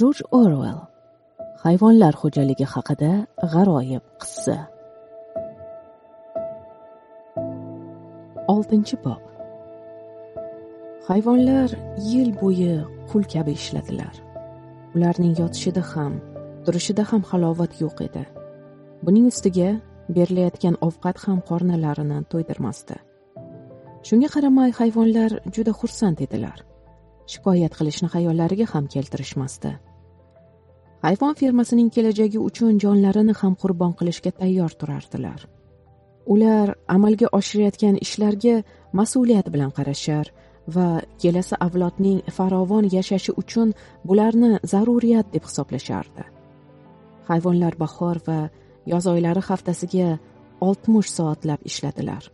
jorj Orwell hayvonlar xo'jaligi haqida g'aroyib qissa. 6-bob hayvonlar yil bo'yi qul kabi ishladilar. Ularning yotishida ham turishida ham halovat yo'q edi. Buning ustiga berilayotgan ovqat ham qornalarini to'ydirmasdi. Shunga qaramay hayvonlar juda xursand edilar. Shikoyat qilishni xayollariga ham keltirishmasdi. Hayvon fermasining kelajagi uchun jonlarini ham qurbon qilishga tayyor turardilar. Ular amalga oshirayotgan ishlarga mas'uliyat bilan qarashar va kelasi avlodning farovon yashashi uchun bularni zaruriyat deb hisoblashardi. Hayvonlar bahor va yoz oylari haftasiga oltmish soatlab ishladilar.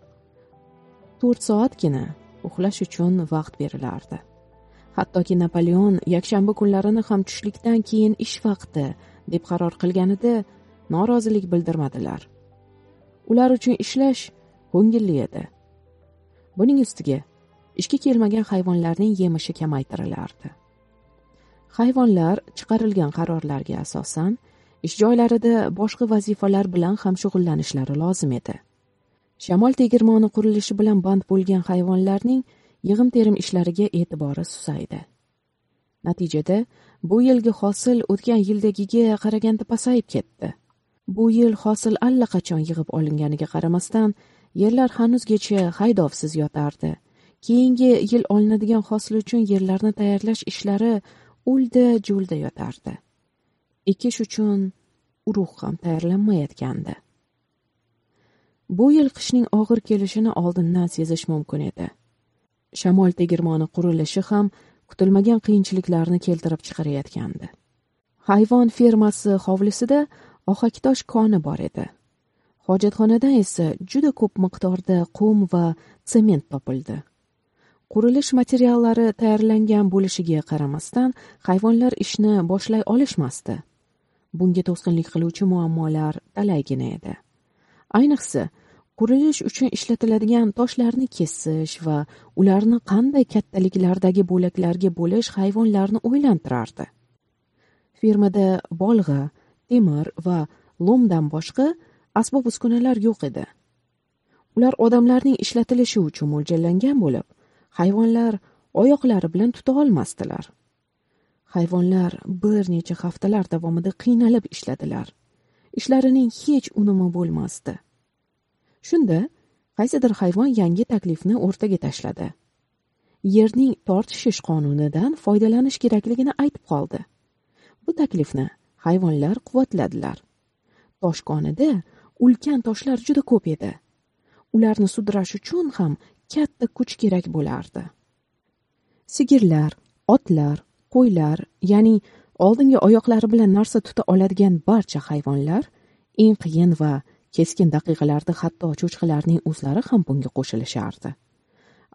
To'rt soatgina uxlash uchun vaqt berilardi. Hattoki napoleon yakshanba kunlarini ham tushlikdan keyin ish vaqti deb qaror qilganida norozilik bildirmadilar. Ular uchun ishlash ko'ngilli edi. Buning ustiga ishga kelmagan hayvonlarning yemishi kamaytirilardi hayvonlar chiqarilgan qarorlarga asosan ish joylarida boshqa vazifalar bilan ham shug'ullanishlari lozim edi. Shamol tegirmoni qurilishi bilan band bo'lgan hayvonlarning yig'im terim ishlariga e'tibori susaydi. Natijada bu yilgi hosil o'tgan yildagiga qaraganda pasayib ketdi. Bu yil hosil allaqachon yig'ib olinganiga qaramasdan yerlar hanuzgacha haydovsiz yotardi. Keyingi yil olinadigan hosil uchun yerlarni tayyorlash ishlari ulda julda yotardi. Ekish uchun urug' ham tayyorlanmayotgandi. Bu yil qishning og'ir kelishini oldindan sezish mumkin edi. Shamol tegirmoni qurilishi ham kutilmagan qiyinchiliklarni keltirib chiqarayotgandi. Hayvon fermasi hovlisida ohaktosh koni bor edi. Hojatxonadan esa juda ko'p miqdorda qum va sement topildi. Qurilish materiallari tayyorlangan bo'lishiga qaramasdan hayvonlar ishni boshlay olishmasdi. Bunga to'sqinlik qiluvchi muammolar talaygina edi. Ayniqsa qurilish uchun ishlatiladigan toshlarni kesish va ularni qanday kattaliklardagi bo'laklarga bo'lish hayvonlarni o'ylantirardi. Fermada bolg'a temir va lo'mdan boshqa asbob uskunalar yo'q edi. Ular odamlarning ishlatilishi uchun mo'ljallangan bo'lib hayvonlar oyoqlari bilan tuta olmasdilar. Hayvonlar bir necha haftalar davomida qiynalib ishladilar. Ishlarining hech unumi bo'lmasdi. Shunda qaysidir hayvon yangi taklifni o'rtaga tashladi. Yerning tortishish qonunidan foydalanish kerakligini aytib qoldi. Bu taklifni hayvonlar quvvatladilar. Toshkonida ulkan toshlar juda ko'p edi. Ularni sudrash uchun ham katta kuch kerak bo'lardi. Sigirlar otlar qo'ylar ya'ni oldingi oyoqlari bilan narsa tuta oladigan barcha hayvonlar eng qiyin va keskin daqiqalarda hatto cho'chqalarning o'zlari ham bunga qo'shilishardi.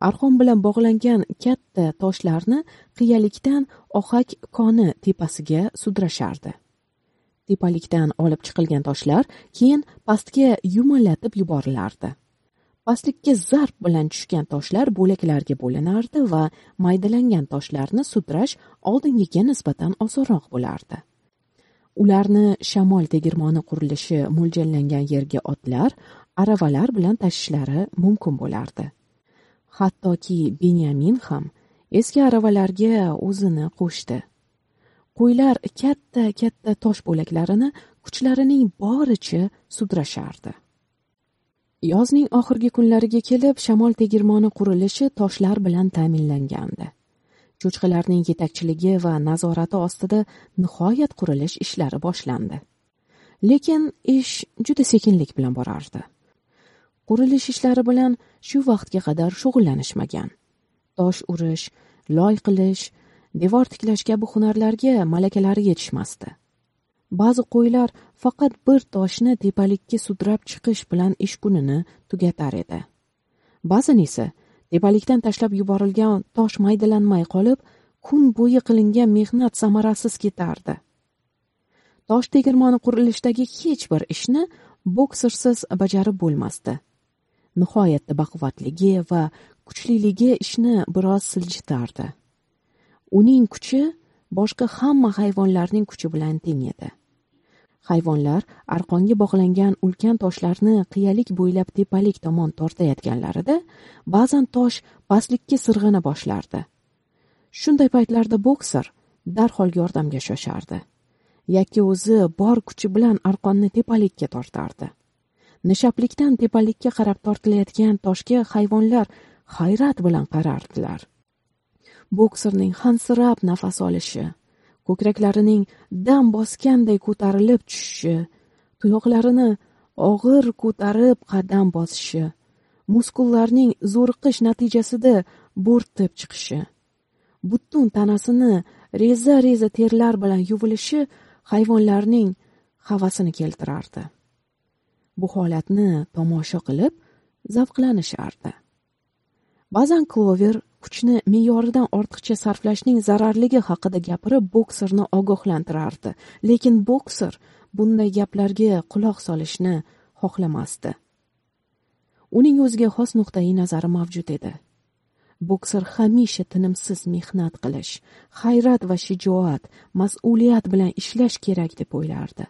Arqon bilan bog'langan katta toshlarni qiyalikdan ohak koni tepasiga sudrashardi. Tepalikdan olib chiqilgan toshlar keyin pastga yumalatib yuborilardi. Pastlikka zarb bilan tushgan toshlar bo'laklarga bo'linardi va maydalangan toshlarni sudrash oldingiga nisbatan osonroq bo'lardi. Ularni shamol tegirmoni qurilishi mo'ljallangan yerga otlar aravalar bilan tashishlari mumkin bo'lardi. Hattoki benyamin ham eski aravalarga o'zini qo'shdi. Qo'ylar katta katta tosh bo'laklarini kuchlarining boricha sudrashardi. Yozning oxirgi kunlariga kelib shamol tegirmoni qurilishi toshlar bilan ta'minlangandi. Cho'chqalarning yetakchiligi va nazorati ostida nihoyat qurilish ishlari boshlandi. Lekin ish juda sekinlik bilan borardi. Qurilish ishlari bilan shu vaqtga qadar shug'ullanishmagan. Tosh urish loy qilish devor tiklash kabi hunarlarga malakalari yetishmasdi. Ba'zi qo'ylar faqat bir toshni tepalikka sudrab chiqish bilan ish kunini tugatar edi. Ba'zan esa tepalikdan tashlab yuborilgan tosh maydalanmay qolib kun bo'yi qilingan mehnat samarasiz ketardi. Tosh tegirmoni qurilishdagi hech bir ishni boksirsiz bajarib bo'lmasdi. Nihoyatda baquvvatligi va kuchliligi ishni biroz siljitardi. Uning kuchi boshqa hamma hayvonlarning kuchi bilan teng edi. Hayvonlar arqonga bog'langan ulkan toshlarni qiyalik bo'ylab tepalik tomon tortayotganlarida ba'zan tosh pastlikka sirg'ana boshlardi. Shunday paytlarda bokser darhol yordamga shoshardi. Yakka o'zi bor kuchi bilan arqonni tepalikka tortardi. Nishablikdan tepalikka qarab tortilayotgan toshga hayvonlar hayrat bilan qarardilar. Bokserning hansirab nafas olishi ko'kraklarining dam bosganday ko'tarilib tushishi tuyoqlarini og'ir ko'tarib qadam bosishi muskullarning zo'riqish natijasida bo'rtib chiqishi butun tanasini reza reza terlar bilan yuvilishi hayvonlarning havasini keltirardi. Bu holatni tomosha qilib zavqlanishardi. Ba'zan klover kuchni me'yoridan ortiqcha sarflashning zararligi haqida gapirib bokserni ogohlantirardi. Lekin bokser bunday gaplarga quloq solishni xohlamasdi. Uning o'ziga xos nuqtai nazari mavjud edi. Bokser hamisha tinimsiz mehnat qilish hayrat va shijoat mas'uliyat bilan ishlash kerak deb o'ylardi.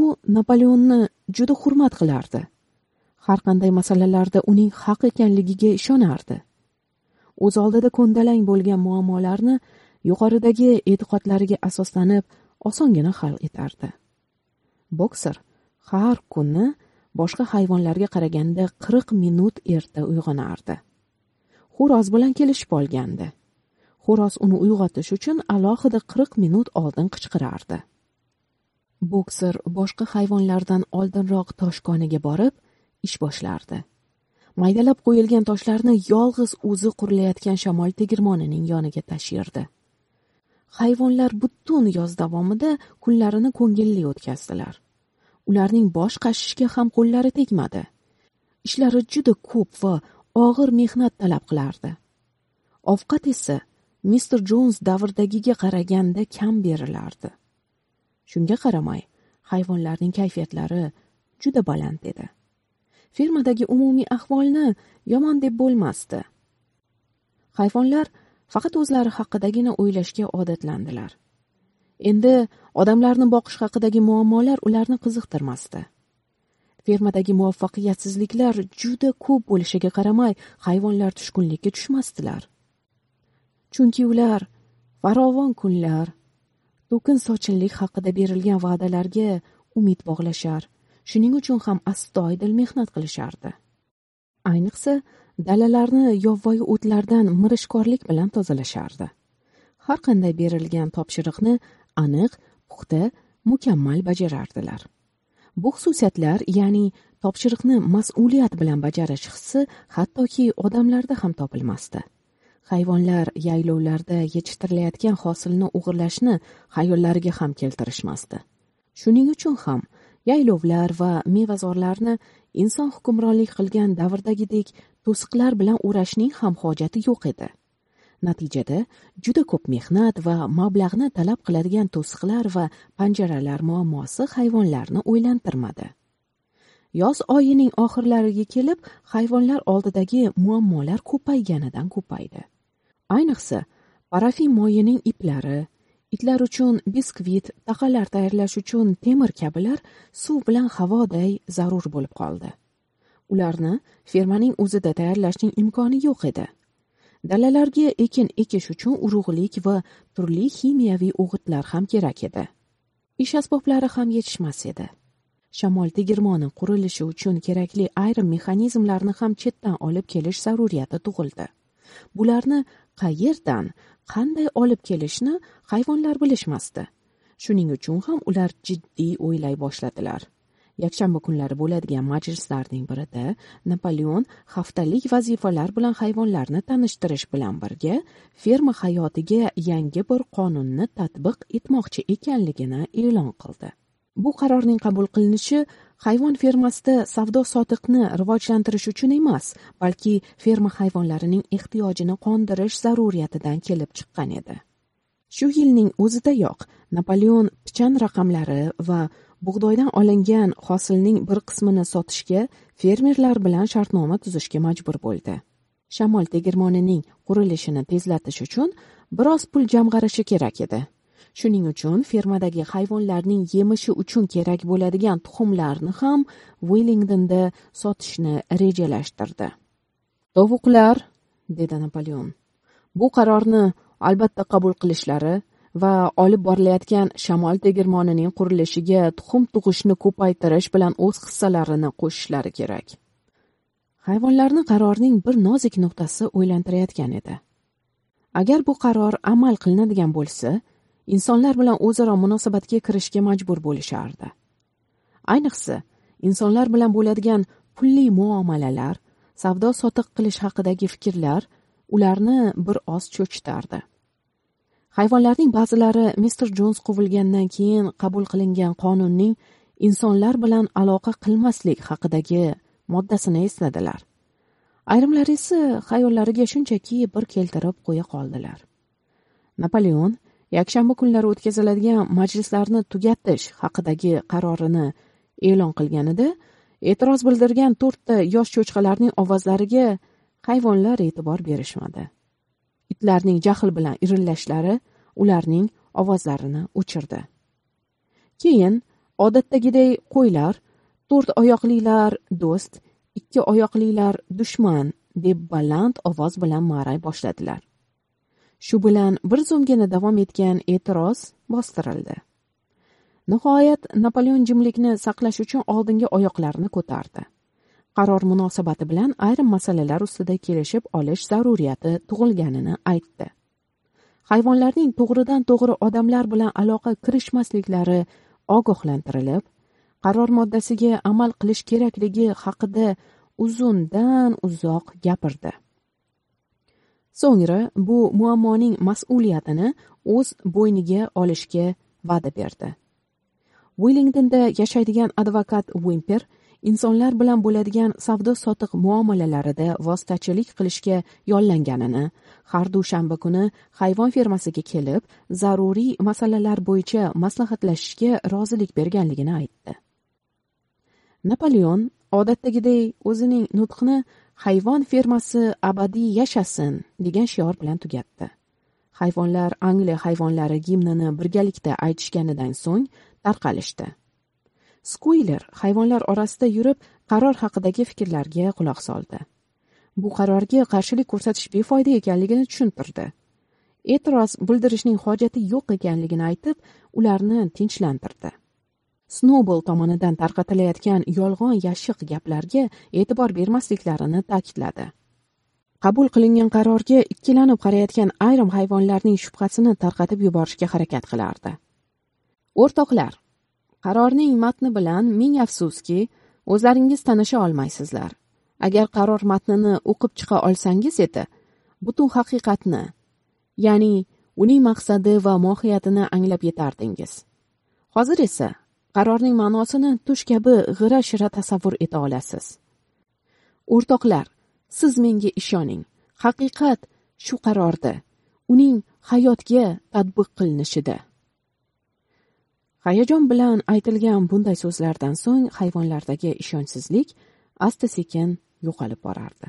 U napoleonni juda hurmat qilardi. Har qanday masalalarda uning haq ekanligiga ishonardi. O'z oldida ko'ndalang bo'lgan muammolarni yuqoridagi e'tiqodlariga asoslanib osongina hal etardi. Bokser har kuni boshqa hayvonlarga qaraganda qirq minut erta uyg'onardi. Xo'roz bilan kelishib olgandi. Xo'roz uni uyg'otish uchun alohida qirq minut oldin qichqirardi. Bokser boshqa hayvonlardan oldinroq toshkoniga borib ish boshlardi. Maydalab qo'yilgan toshlarni yolg'iz o'zi qurilayotgan shamol tegirmonining yoniga tashirdi. Hayvonlar butun yoz davomida kunlarini ko'ngilli o'tkazdilar. Ularning bosh qashishga ham qo'llari tegmadi. Ishlari juda ko'p va og'ir mehnat talab qilardi. Ovqat esa mister jons davrdagiga qaraganda kam berilardi. Shunga qaramay hayvonlarning kayfiyatlari juda baland edi. Fermadagi umumiy ahvolni yomon deb bo'lmasdi. Hayvonlar faqat o'zlari haqidagina o'ylashga odatlandilar. Endi odamlarni boqish haqidagi muammolar ularni qiziqtirmasdi. Fermadagi muvaffaqiyatsizliklar juda ko'p bo'lishiga qaramay hayvonlar tushkunlikka tushmasdilar. Chunki ular farovon kunlar to'kin sochinlik haqida berilgan va'dalarga umid bog'lashar. Shuning uchun ham astoydil mehnat qilishardi. Ayniqsa dalalarni yovvoyi o'tlardan mirishkorlik bilan tozalashardi. Har qanday berilgan topshiriqni aniq puxta mukammal bajarardilar. Bu xususiyatlar ya'ni topshiriqni mas'uliyat bilan bajarish hissi hattoki odamlarda ham topilmasdi. Hayvonlar yaylovlarda yetishtirilayotgan hosilni o'g'irlashni xayollariga ham keltirishmasdi. Shuning uchun ham yaylovlar va mevazorlarni inson hukmronlik qilgan davrdagidek to'siqlar bilan o'rashning ham hojati yo'q edi. Natijada juda ko'p mehnat va mablag'ni talab qiladigan to'siqlar va panjaralar muammosi hayvonlarni o'ylantirmadi. Yoz oyining oxirlariga kelib hayvonlar oldidagi muammolar ko'payganidan ko'paydi. Ayniqsa parafin moyining iplari itlar uchun biskvit taqalar tayyorlash uchun temir kabilar suv bilan havoday zarur bo'lib qoldi. Ularni fermaning o'zida tayyorlashning imkoni yo'q edi. Dalalarga ekin ekish uchun urug'lik va turli ximiyaviy o'g'itlar ham kerak edi. Ish asboblari ham yetishmas edi. Shamol tegirmoni qurilishi uchun kerakli ayrim mexanizmlarni ham chetdan olib kelish zaruriyati tug'ildi. Bularni qayerdan qanday olib kelishni hayvonlar bilishmasdi. Shuning uchun ham ular jiddiy o'ylay boshladilar. Yakshanba kunlari bo'ladigan majlislarning birida napoleon haftalik vazifalar bilan hayvonlarni tanishtirish bilan birga ferma hayotiga yangi bir qonunni tatbiq etmoqchi ekanligini e'lon qildi. Bu qarorning qabul qilinishi hayvon fermasida savdo sotiqni rivojlantirish uchun emas balki ferma hayvonlarining ehtiyojini qondirish zaruriyatidan kelib chiqqan edi. Shu yilning o'zidayoq napoleon pichan raqamlari va bug'doydan olingan hosilning bir qismini sotishga fermerlar bilan shartnoma tuzishga majbur bo'ldi. Shamol tegirmonining qurilishini tezlatish uchun biroz pul jamg'arishi kerak edi. Shuning uchun fermadagi hayvonlarning yemishi uchun kerak bo'ladigan tuxumlarni ham willingdonda sotishni rejalashtirdi. Tovuqlar dedi napoleon bu qarorni albatta qabul qilishlari va olib borilayotgan shamol tegirmonining qurilishiga tuxum tug'ishni ko'paytirish bilan o'z hissalarini qo'shishlari kerak. Hayvonlarni qarorning bir nozik nuqtasi o'ylantirayotgan edi. Agar bu qaror amal qilinadigan bo'lsa insonlar bilan o'zaro munosabatga kirishga majbur bo'lishardi. Ayniqsa insonlar bilan bo'ladigan pulli muomalalar savdo sotiq qilish haqidagi fikrlar ularni bir oz cho'chitardi. Hayvonlarning ba'zilari mister jons quvilgandan keyin qabul qilingan qonunning insonlar bilan aloqa qilmaslik haqidagi moddasini esladilar. Ayrimlari esa xayollariga shunchaki bir keltirib qo'ya qoldilar. Napoleon yakshanba kunlari o'tkaziladigan majlislarni tugatish haqidagi qarorini e'lon qilganida e'tiroz bildirgan to'rtta yosh cho'chqalarning ovozlariga hayvonlar e'tibor berishmadi. Itlarning jahl bilan irillashlari ularning ovozlarini o'chirdi. Keyin odatdagiday qo'ylar to'rt oyoqlilar do'st ikki oyoqlilar dushman deb baland ovoz bilan ma'ray boshladilar. Shu bilan bir zumgina davom etgan e'tiroz bostirildi. Nihoyat napoleon jimlikni saqlash uchun oldingi oyoqlarini ko'tardi. Qaror munosabati bilan ayrim masalalar ustida kelishib olish zaruriyati tug'ilganini aytdi. Hayvonlarning to'g'ridan to'g'ri odamlar bilan aloqa kirishmasliklari ogohlantirilib qaror moddasiga amal qilish kerakligi haqida uzundan uzoq gapirdi. So'ngra bu muammoning mas'uliyatini o'z bo'yniga olishga va'da berdi. Willingdonda yashaydigan advokat wimper insonlar bilan bo'ladigan savdo sotiq muomalalarida vositachilik qilishga yollanganini har dushanba kuni hayvon fermasiga kelib zaruriy masalalar bo'yicha maslahatlashishga rozilik berganligini aytdi. Napoleon odatdagiday o'zining nutqini hayvon fermasi abadiy yashasin degan shior bilan tugatdi. Hayvonlar angliya hayvonlari gimnini birgalikda aytishganidan so'ng tarqalishdi. Skuiler hayvonlar orasida yurib qaror haqidagi fikrlarga quloq soldi. Bu qarorga qarshilik ko'rsatish befoyda ekanligini tushuntirdi. E'tiroz bildirishning hojati yo'q ekanligini aytib ularni tinchlantirdi. Snobol tomonidan tarqatilayotgan yolg'on yashiq gaplarga e'tibor bermasliklarini ta'kidladi. Qabul qilingan qarorga ikkilanib qarayotgan ayrim hayvonlarning shubhasini tarqatib yuborishga harakat qilardi. O'rtoqlar qarorning matni bilan ming afsuski o'zlaringiz tanisha olmaysizlar. Agar qaror matnini o'qib chiqa olsangiz edi butun haqiqatni ya'ni uning maqsadi va mohiyatini anglab yetardingiz. Hozir esa qarorning ma'nosini tush kabi g'ira shira tasavvur eta olasiz. O'rtoqlar siz menga ishoning. Haqiqat shu qarorda. Uning hayotga tadbiq qilinishida. Hayajon bilan aytilgan bunday so'zlardan so'ng hayvonlardagi ishonchsizlik asta sekin yo'qolib borardi.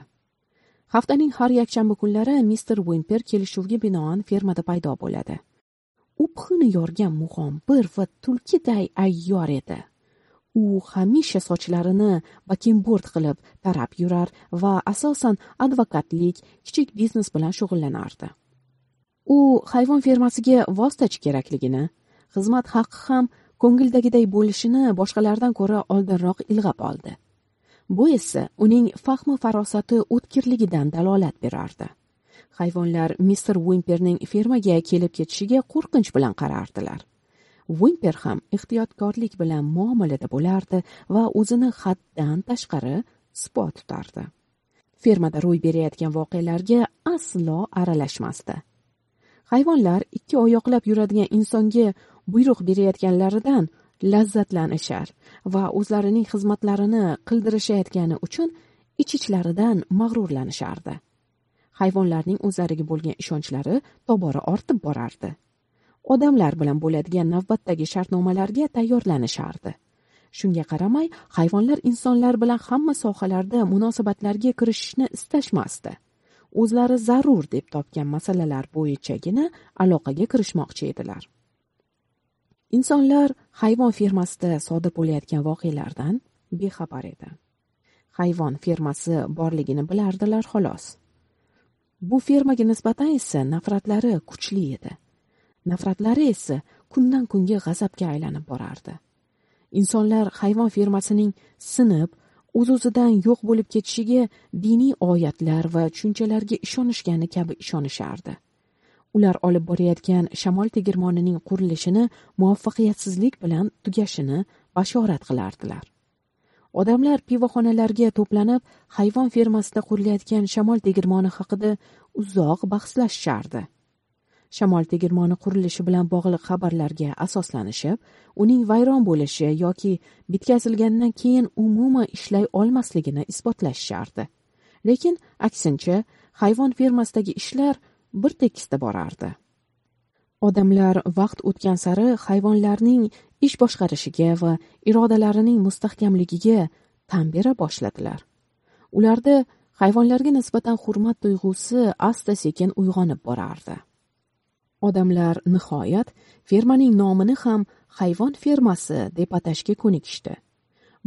Haftaning har yakshanba kunlari mister wimper kelishuvga binoan fermada paydo bo'ladi. U yorgan mug'ombir va tulkiday ayyor edi. U hamisha sochlarini bakinbord qilib tarab yurar va asosan advokatlik kichik biznes bilan shug'ullanardi. U hayvon fermasiga vositachi kerakligini xizmat haqqi ham ko'ngildagiday bo'lishini boshqalardan ko'ra oldinroq ilg'ab oldi. Bu esa uning fahmi farosati o'tkirligidan dalolat berardi. Hayvonlar mister wimperning fermaga kelib ketishiga qo'rqinch bilan qarardilar. Wimper ham ehtiyotkorlik bilan muomalada bo'lardi va o'zini haddan tashqari sipo tutardi. Fermada ro'y berayotgan voqealarga aslo aralashmasdi. Hayvonlar ikki oyoqlab yuradigan insonga buyruq berayotganlaridan lazzatlanishar va o'zlarining xizmatlarini qildirishayotgani uchun ich ichlaridan mag'rurlanishardi. Hayvonlarning o'zlariga bo'lgan ishonchlari tobora ortib borardi. Odamlar bilan bo'ladigan navbatdagi shartnomalarga tayyorlanishardi. Shunga qaramay hayvonlar insonlar bilan hamma sohalarda munosabatlarga kirishishni istashmasdi. O'zlari zarur deb topgan masalalar bo'yichagina aloqaga kirishmoqchi edilar. Insonlar hayvon fermasida sodir bo'layotgan voqealardan bexabar edi. Hayvon fermasi borligini bilardilar xolos. Bu fermaga nisbatan esa nafratlari kuchli edi. Nafratlari esa kundan kunga g'azabga aylanib borardi. Insonlar hayvon fermasining sinib o'z o'zidan yo'q bo'lib ketishiga diniy oyatlar va tushunchalarga ishonishgani kabi ishonishardi. Ular olib borayotgan shamol tegirmonining qurilishini muvaffaqiyatsizlik bilan tugashini bashorat qilardilar. Odamlar pivoxonalarga to'planib hayvon fermasida qurilayotgan shamol tegirmoni haqida uzoq bahslashishardi shamol tegirmoni qurilishi bilan bog'liq xabarlarga asoslanishib uning vayron bo'lishi yoki bitkazilgandan keyin umuman ishlay olmasligini isbotlashishardi lekin aksincha hayvon fermasidagi ishlar bir tekisda borardi. Odamlar vaqt o'tgan sari hayvonlarning ish boshqarishiga va irodalarining mustahkamligiga tan bera boshladilar. Ularda hayvonlarga nisbatan hurmat tuyg'usi asta sekin uyg'onib borardi. Odamlar nihoyat fermaning nomini ham hayvon fermasi deb atashga ko'nikishdi.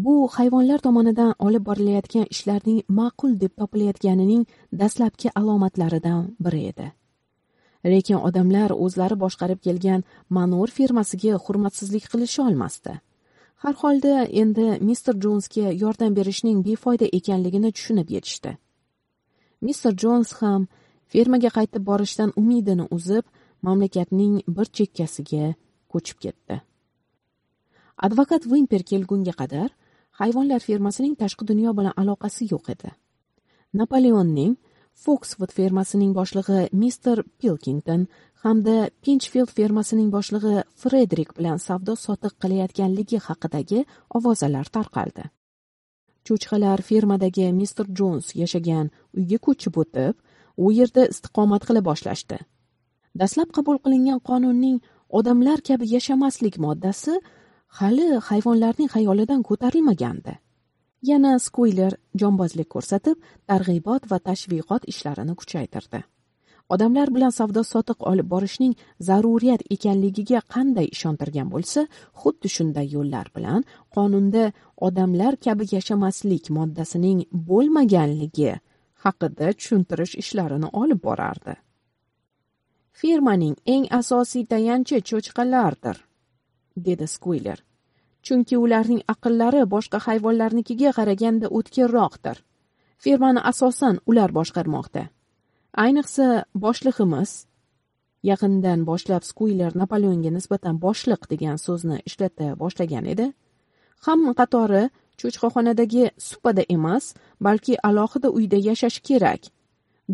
Bu hayvonlar tomonidan olib borilayotgan ishlarning ma'qul deb topilayotganining dastlabki alomatlaridan biri edi. Lekin odamlar o'zlari boshqarib kelgan manor fermasiga hurmatsizlik qilisha olmasdi. Har holda endi mister jonsga yordam berishning befoyda ekanligini tushunib yetishdi. Mister jons ham fermaga qaytib borishdan umidini uzib mamlakatning bir chekkasiga ko'chib ketdi. Advokat vimper kelgunga qadar hayvonlar fermasining tashqi dunyo bilan aloqasi yo'q edi. Napoleonning Foxwood fermasining boshlig'i Mr. pilkington hamda pinchfield fermasining boshlig'i frederik bilan savdo sotiq qilayotganligi haqidagi ovozalar tarqaldi cho'chqalar fermadagi Mr. Jones yashagan uyga ko'chib o'tib u yerda istiqomat qila boshlashdi dastlab qabul qilingan qonunning odamlar kabi yashamaslik moddasi hali hayvonlarning xayolidan ko'tarilmagandi yana skuyler jonbozlik ko'rsatib targ'ibot va tashviqot ishlarini kuchaytirdi. Odamlar bilan savdo sotiq olib borishning zaruriyat ekanligiga qanday ishontirgan bo'lsa xuddi shunday yo'llar bilan qonunda odamlar kabi yashamaslik moddasining bo'lmaganligi haqida tushuntirish ishlarini olib borardi. Firmaning eng asosiy tayanchi cho'chqalardir dedi skuyler chunki ularning aqllari boshqa hayvonlarnikiga qaraganda o'tkirroqdir. Firmani asosan ular boshqarmoqda. Ayniqsa boshlig'imiz yaqindan boshlab skuyler napoleonga nisbatan boshliq degan so'zni ishlata boshlagan edi. Hamma qatori cho'chqaxonadagi supada emas balki alohida uyda yashash kerak.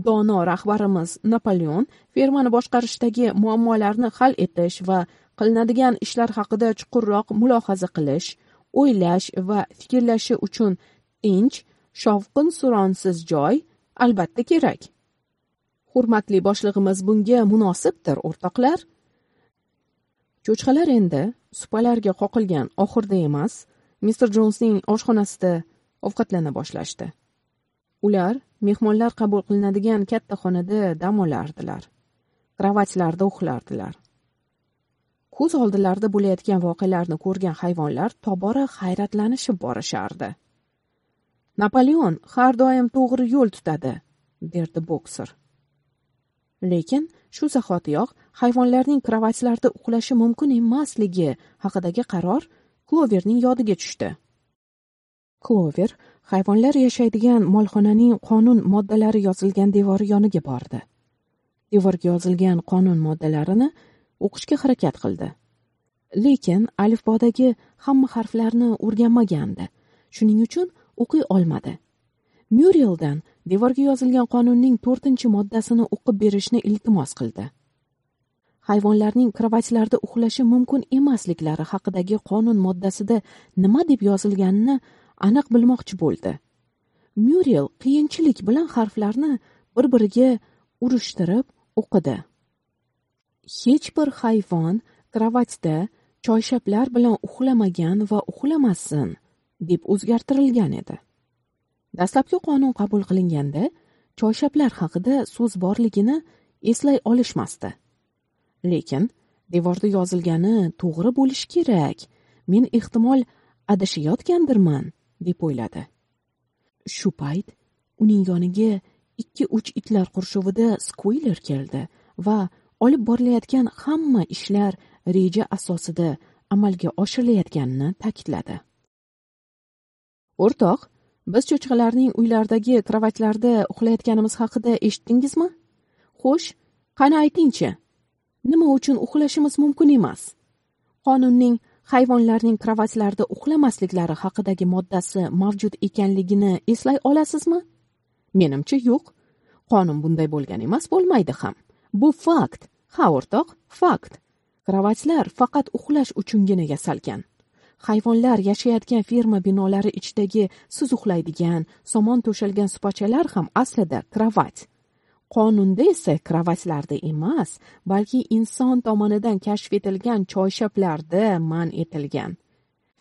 Dono rahbarimiz napoleon fermani boshqarishdagi muammolarni hal etish va qilinadigan ishlar haqida chuqurroq mulohaza qilish o'ylash va fikrlashi uchun tinch shovqin suronsiz joy albatta kerak. Hurmatli boshlig'imiz bunga munosibdir o'rtoqlar. Cho'chqalar endi supalarga qoqilgan oxirida emas mister jonsning oshxonasida ovqatlana boshlashdi. Ular mehmonlar qabul qilinadigan katta xonada dam olardilar. Kravatlarda uxlardilar. Ko'z oldilarida bo'layotgan voqealarni ko'rgan hayvonlar tobora hayratlanishib borishardi. Napoleon har doim to'g'ri yo'l tutadi derdi bokser lekin shu zahotiyoq hayvonlarning kravatlarda uxlashi mumkin emasligi haqidagi qaror kloverning yodiga tushdi. Klover hayvonlar yashaydigan molxonaning qonun moddalari yozilgan devori yoniga bordi. Devorga yozilgan qonun moddalarini o'qishga harakat qildi. Lekin alifbodagi hamma harflarni o'rganmagandi. Shuning uchun o'qiy olmadi. Murieldan devorga yozilgan qonunning to'rtinchi moddasini o'qib berishni iltimos qildi. Hayvonlarning kravatlarda uxlashi mumkin emasliklari haqidagi qonun moddasida nima deb yozilganini aniq bilmoqchi bo'ldi. Myurel qiyinchilik bilan harflarni bir biriga urishtirib o'qidi. Hech bir hayvon kravatda choyshablar bilan uxlamagan va uxlamasin deb o'zgartirilgan edi. Dastlabki qonun qabul qilinganda choyshablar haqida so'z borligini eslay olishmasdi. Lekin devorda yozilgani to'g'ri bo'lishi kerak men ehtimol adashayotgandirman deb o'yladi. Shu payt uning yoniga ikki uch itlar qurshovida skuyler keldi va olib borilayotgan hamma ishlar reja asosida amalga oshirilayotganini ta'kidladi. O'rtoq biz cho'chqalarning uylardagi kravatlarda uxlayotganimiz haqida eshitdingizmi? Xo'sh qani aytingchi nima uchun uxlashimiz mumkin emas? Qonunning hayvonlarning kravatlarda uxlamasliklari haqidagi moddasi mavjud ekanligini eslay olasizmi? Menimcha yo'q. Qonun bunday bo'lgan emas bo'lmaydi ham. Bu fakt ha o'rtoq fakt. Kravatlar faqat uxlash uchungina yasalgan hayvonlar yashayotgan ferma binolari ichidagi siz uxlaydigan somon to'shalgan supachalar ham aslida kravat qonunda esa kravatlarda emas balki inson tomonidan kashf etilgan choyshablarda man etilgan.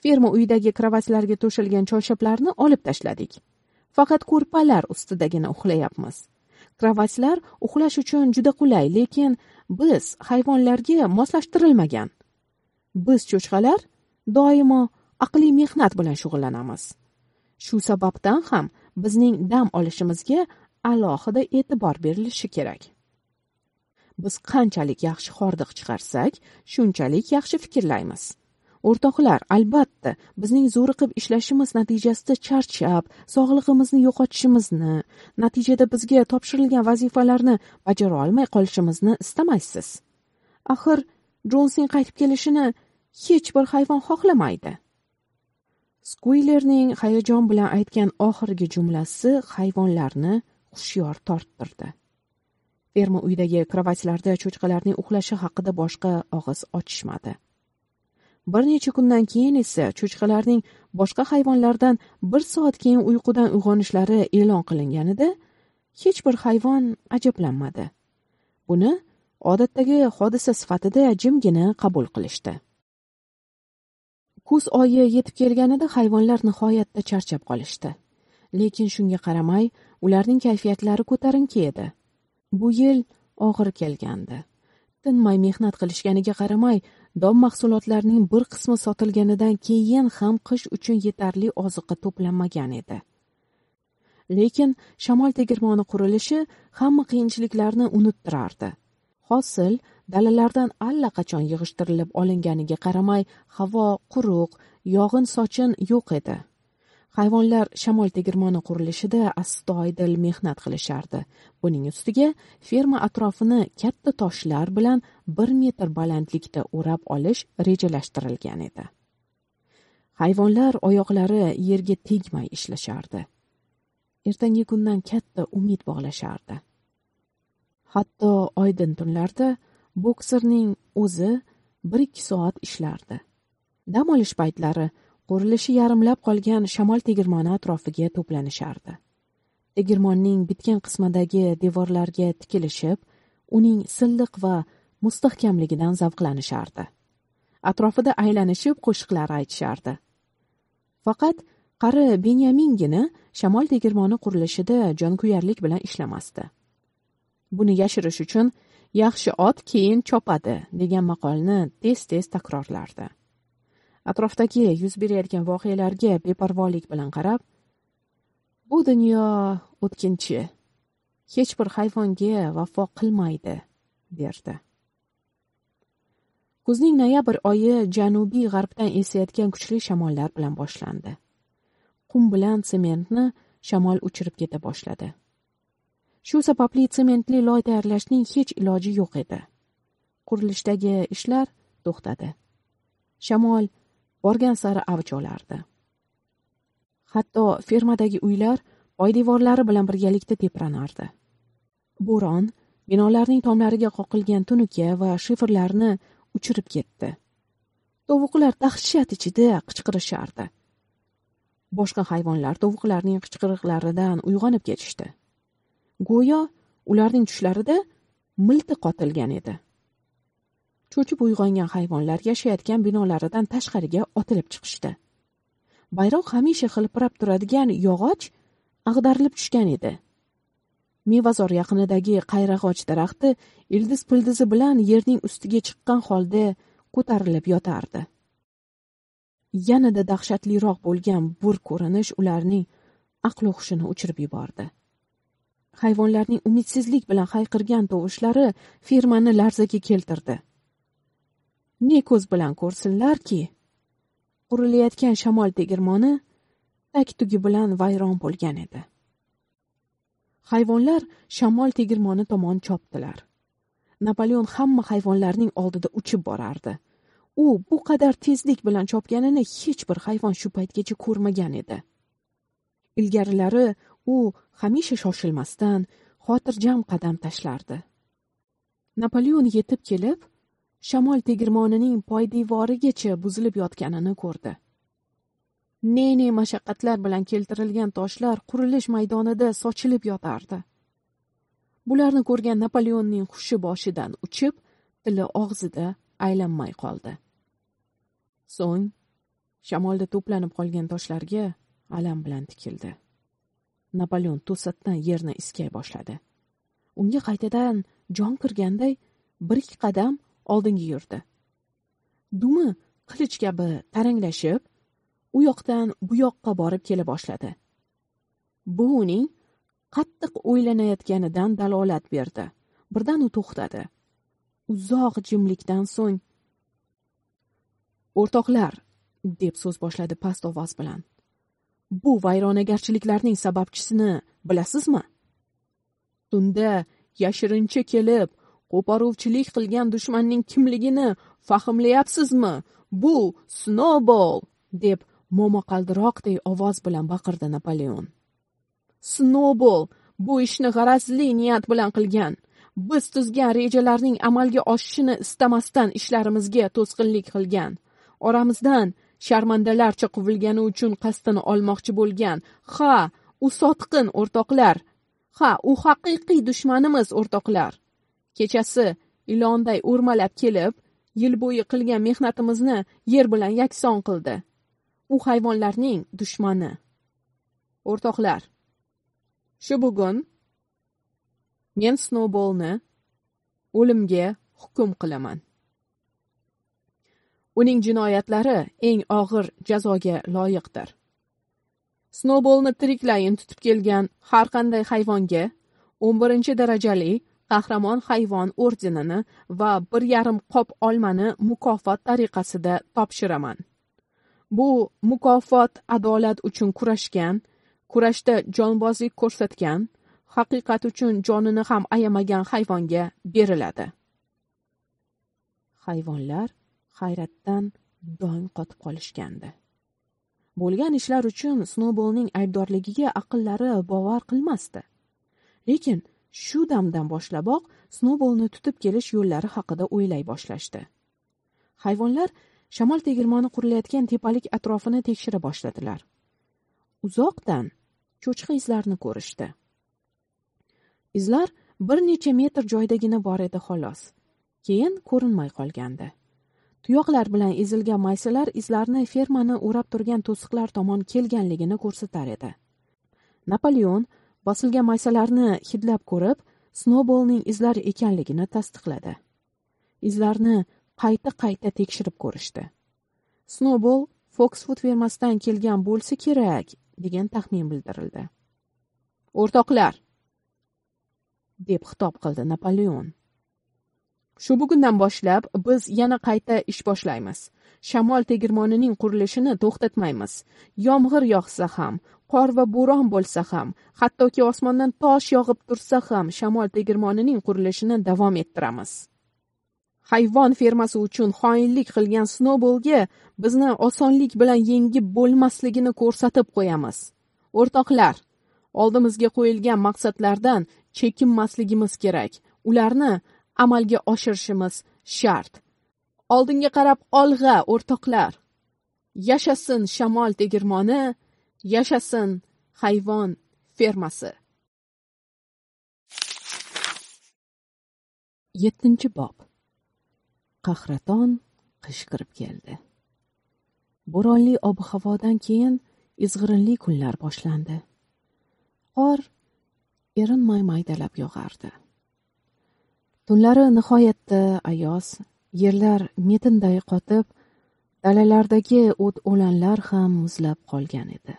Ferma uyidagi kravatlarga to'shilgan choyshablarni olib tashladik. Faqat ko'rpalar ustidagina uxlayapmiz. Kravatlar uxlash uchun juda qulay lekin biz hayvonlarga moslashtirilmagan. Biz cho'chqalar doimo aqliy mehnat bilan shug'ullanamiz. Shu sababdan ham bizning dam olishimizga alohida e'tibor berilishi kerak. Biz qanchalik yaxshi hordiq chiqarsak shunchalik yaxshi fikrlaymiz. O'rtoqlar albatta bizning zo'riqib ishlashimiz natijasida charchab sog'lig'imizni yo'qotishimizni natijada bizga topshirilgan vazifalarni bajara olmay qolishimizni istamaysiz. Axir jonsning qaytib kelishini hech bir hayvon xohlamaydi. Skuylerning hayajon bilan aytgan oxirgi jumlasi hayvonlarni hushyor torttirdi. Ferma uydagi kravatlarda cho'chqalarning uxlashi haqida boshqa og'iz ochishmadi. Bir necha kundan keyin esa cho'chqalarning boshqa hayvonlardan bir soat keyin uyqudan uyg'onishlari e'lon qilinganida hech bir hayvon ajablanmadi. Buni odatdagi hodisa sifatida jimgina qabul qilishdi. Kuz oyi yetib kelganida hayvonlar nihoyatda charchab qolishdi. Lekin shunga qaramay ularning kayfiyatlari ko'tarinki edi. Bu yil og'ir kelgandi. Tinmay mehnat qilishganiga qaramay dom mahsulotlarining bir qismi sotilganidan keyin ham qish uchun yetarli oziqa to'planmagan edi. Lekin shamol tegirmoni qurilishi hamma qiyinchiliklarni unuttirardi. Hosil dalalardan allaqachon yig'ishtirilib olinganiga qaramay havo quruq yog'in sochin yo'q edi. Hayvonlar shamol tegirmoni qurilishida astoydil mehnat qilishardi. Buning ustiga ferma atrofini katta toshlar bilan bir metr balandlikda o'rab olish rejalashtirilgan edi. Hayvonlar oyoqlari yerga tegmay ishlashardi. Ertangi kundan katta umid bog'lashardi. Hatto oydin tunlarda bokserning o'zi bir ikki soat ishlardi. Dam olish paytlari qurilishi yarimlab qolgan shamol tegirmoni atrofiga to'planishardi. Tegirmonning bitgan qismidagi devorlarga tikilishib uning silliq va mustahkamligidan zavqlanishardi. Atrofida aylanishib qo'shiqlar aytishardi. Faqat qari benyamingina shamol tegirmoni qurilishida jonkuyarlik bilan ishlamasdi. Buni yashirish uchun yaxshi ot keyin chopadi degan maqolni tez tez takrorlardi. Atrofdagi yuz berayotgan voqealarga beparvolik bilan qarab bu dunyo o'tkinchi. Hech bir hayvonga vafo qilmaydi derdi. Kuzning noyabr oyi janubiy g'arbdan esayotgan kuchli shamollar bilan boshlandi. Qum bilan sementni shamol uchirib keta boshladi. Shu sababli sementli loy tayyorlashning hech iloji yo'q edi. Qurilishdagi ishlar to'xtadi. Shamol borgan sari avj olardi. Hatto fermadagi uylar poydevorlari bilan birgalikda tepranardi. Bo'ron binolarning tomlariga qoqilgan tunuka va shifrlarni uchirib ketdi. Tovuqlar dahshat ichida qichqirishardi. Boshqa hayvonlar tovuqlarning qichqiriqlaridan uyg'onib ketishdi. Go'yo ularning tushlarida miltiq otilgan edi. Cho'chib uyg'ongan hayvonlar yashayotgan binolaridan tashqariga otilib chiqishdi. Bayroq hamisha hilpirab turadigan yog'och ag'darilib tushgan edi. Mevazor yaqinidagi qayrag'och daraxti ildiz pildizi bilan yerning ustiga chiqqan holda ko'tarilib yotardi. Yanada dahshatliroq bo'lgan bir ko'rinish ularning aqli hushini o'chirib yubordi. Hayvonlarning umidsizlik bilan hayqirgan tovushlari fermani larzaga keltirdi. Ne ko'z bilan ko'rsinlarki qurilayotgan shamol tegirmoni tag tugi bilan vayron bo'lgan edi. Hayvonlar shamol tegirmoni tomon chopdilar. Napoleon hamma hayvonlarning oldida uchib borardi. U bu qadar tezlik bilan chopganini hech bir hayvon shu paytgacha ko'rmagan edi. Ilgarilari u hamisha shoshilmasdan xotirjam qadam tashlardi. Napoleon yetib kelib shamol tegirmonining poydevorigacha buzilib yotganini ko'rdi. Ne ne mashaqqatlar bilan keltirilgan toshlar qurilish maydonida sochilib yotardi. Bularni ko'rgan napoleonning hushi boshidan uchib tili og'zida aylanmay qoldi. So'ng shamolda to'planib qolgan toshlarga alam bilan tikildi. Napoleon to'satdan yerni iskay boshladi. Unga qaytadan jon kirganday bir ikki qadam oldinga yurdi. Dumi qilich kabi taranglashib u yoqdan bu yoqqa borib kela boshladi. Bu uning qattiq o'ylanayotganidan dalolat berdi. Birdan u to'xtadi. Uzoq jimlikdan so'ng o'rtoqlar deb so'z boshladi past ovoz bilan. Bu vayronagarchiliklarning sababchisini bilasizmi? Tunda yashirincha kelib qo'poruvchilik qilgan dushmanning kimligini fahmlayapsizmi? Bu snobol deb momaqaldiroqday ovoz bilan baqirdi napoleon. Snobol bu ishni g'arazli niyat bilan qilgan. Biz tuzgan rejalarning amalga oshishini istamasdan ishlarimizga to'sqinlik qilgan. Oramizdan sharmandalarcha quvilgani uchun qasdini olmoqchi bo'lgan. Ha u sotqin o'rtoqlar. Ha u haqiqiy dushmanimiz o'rtoqlar. Kechasi ilonday o'rmalab kelib yil bo'yi qilgan mehnatimizni yer bilan yakson qildi. U hayvonlarning dushmani. O'rtoqlar shu bugun men snoubolni o'limga hukm qilaman. Uning jinoyatlari eng og'ir jazoga loyiqdir. Snoubolni tiriklayin tutib kelgan har qanday hayvonga o'n birinchi darajali qahramon hayvon ordenini va bir yarim qop olmani mukofot tariqasida topshiraman. Bu mukofot adolat uchun kurashgan kurashda jonbozlik ko'rsatgan haqiqat uchun jonini ham ayamagan hayvonga beriladi. Hayvonlar hayratdan dong qotib qolishgandi. Bo'lgan ishlar uchun snoubolning aybdorligiga aqllari bovar qilmasdi. Lekin shu damdan boshlaboq snoubolni tutib kelish yo'llari haqida o'ylay boshlashdi. Hayvonlar shamol tegirmoni qurilayotgan tepalik atrofini tekshira boshladilar. Uzoqdan cho'chqa izlarini ko'rishdi. Izlar bir necha metr joydagina bor edi xolos. Keyin ko'rinmay qolgandi. Tuyoqlar bilan ezilgan maysalar izlarni fermani o'rab turgan to'siqlar tomon kelganligini ko'rsatar edi. Napoleon bosilgan maysalarni hidlab ko'rib snoubolning izlari ekanligini tasdiqladi. Izlarni qayta qayta tekshirib ko'rishdi. Snoubol foksfud fermasidan kelgan bo'lsa kerak degan taxmin bildirildi. O'rtoqlar! deb xitob qildi napoleon. Shu bugundan boshlab biz yana qayta ish boshlaymiz. Shamol tegirmonining qurilishini to'xtatmaymiz. Yomg'ir yog'sa ham qor va bo'ron bo'lsa ham hattoki osmondan tosh yog'ib tursa ham shamol tegirmonining qurilishini davom ettiramiz. Hayvon fermasi uchun xoinlik qilgan snoubolga bizni osonlik bilan yengib bo'lmasligini ko'rsatib qo'yamiz. O'rtoqlar oldimizga qo'yilgan maqsadlardan chekinmasligimiz kerak. Ularni amalga oshirishimiz shart. Oldinga qarab olg'a o'rtoqlar. Yashasin shamol tegirmoni yashasin hayvon fermasi. Yettinchi bob. Qahraton qish kirib keldi. Bo'ronli ob havodan keyin izg'irinli kunlar boshlandi. Qor erinmay maydalab yog'ardi. Tunlari nihoyatda ayoz yerlar metinday qotib dalalardagi o't o'lanlar ham muzlab qolgan edi.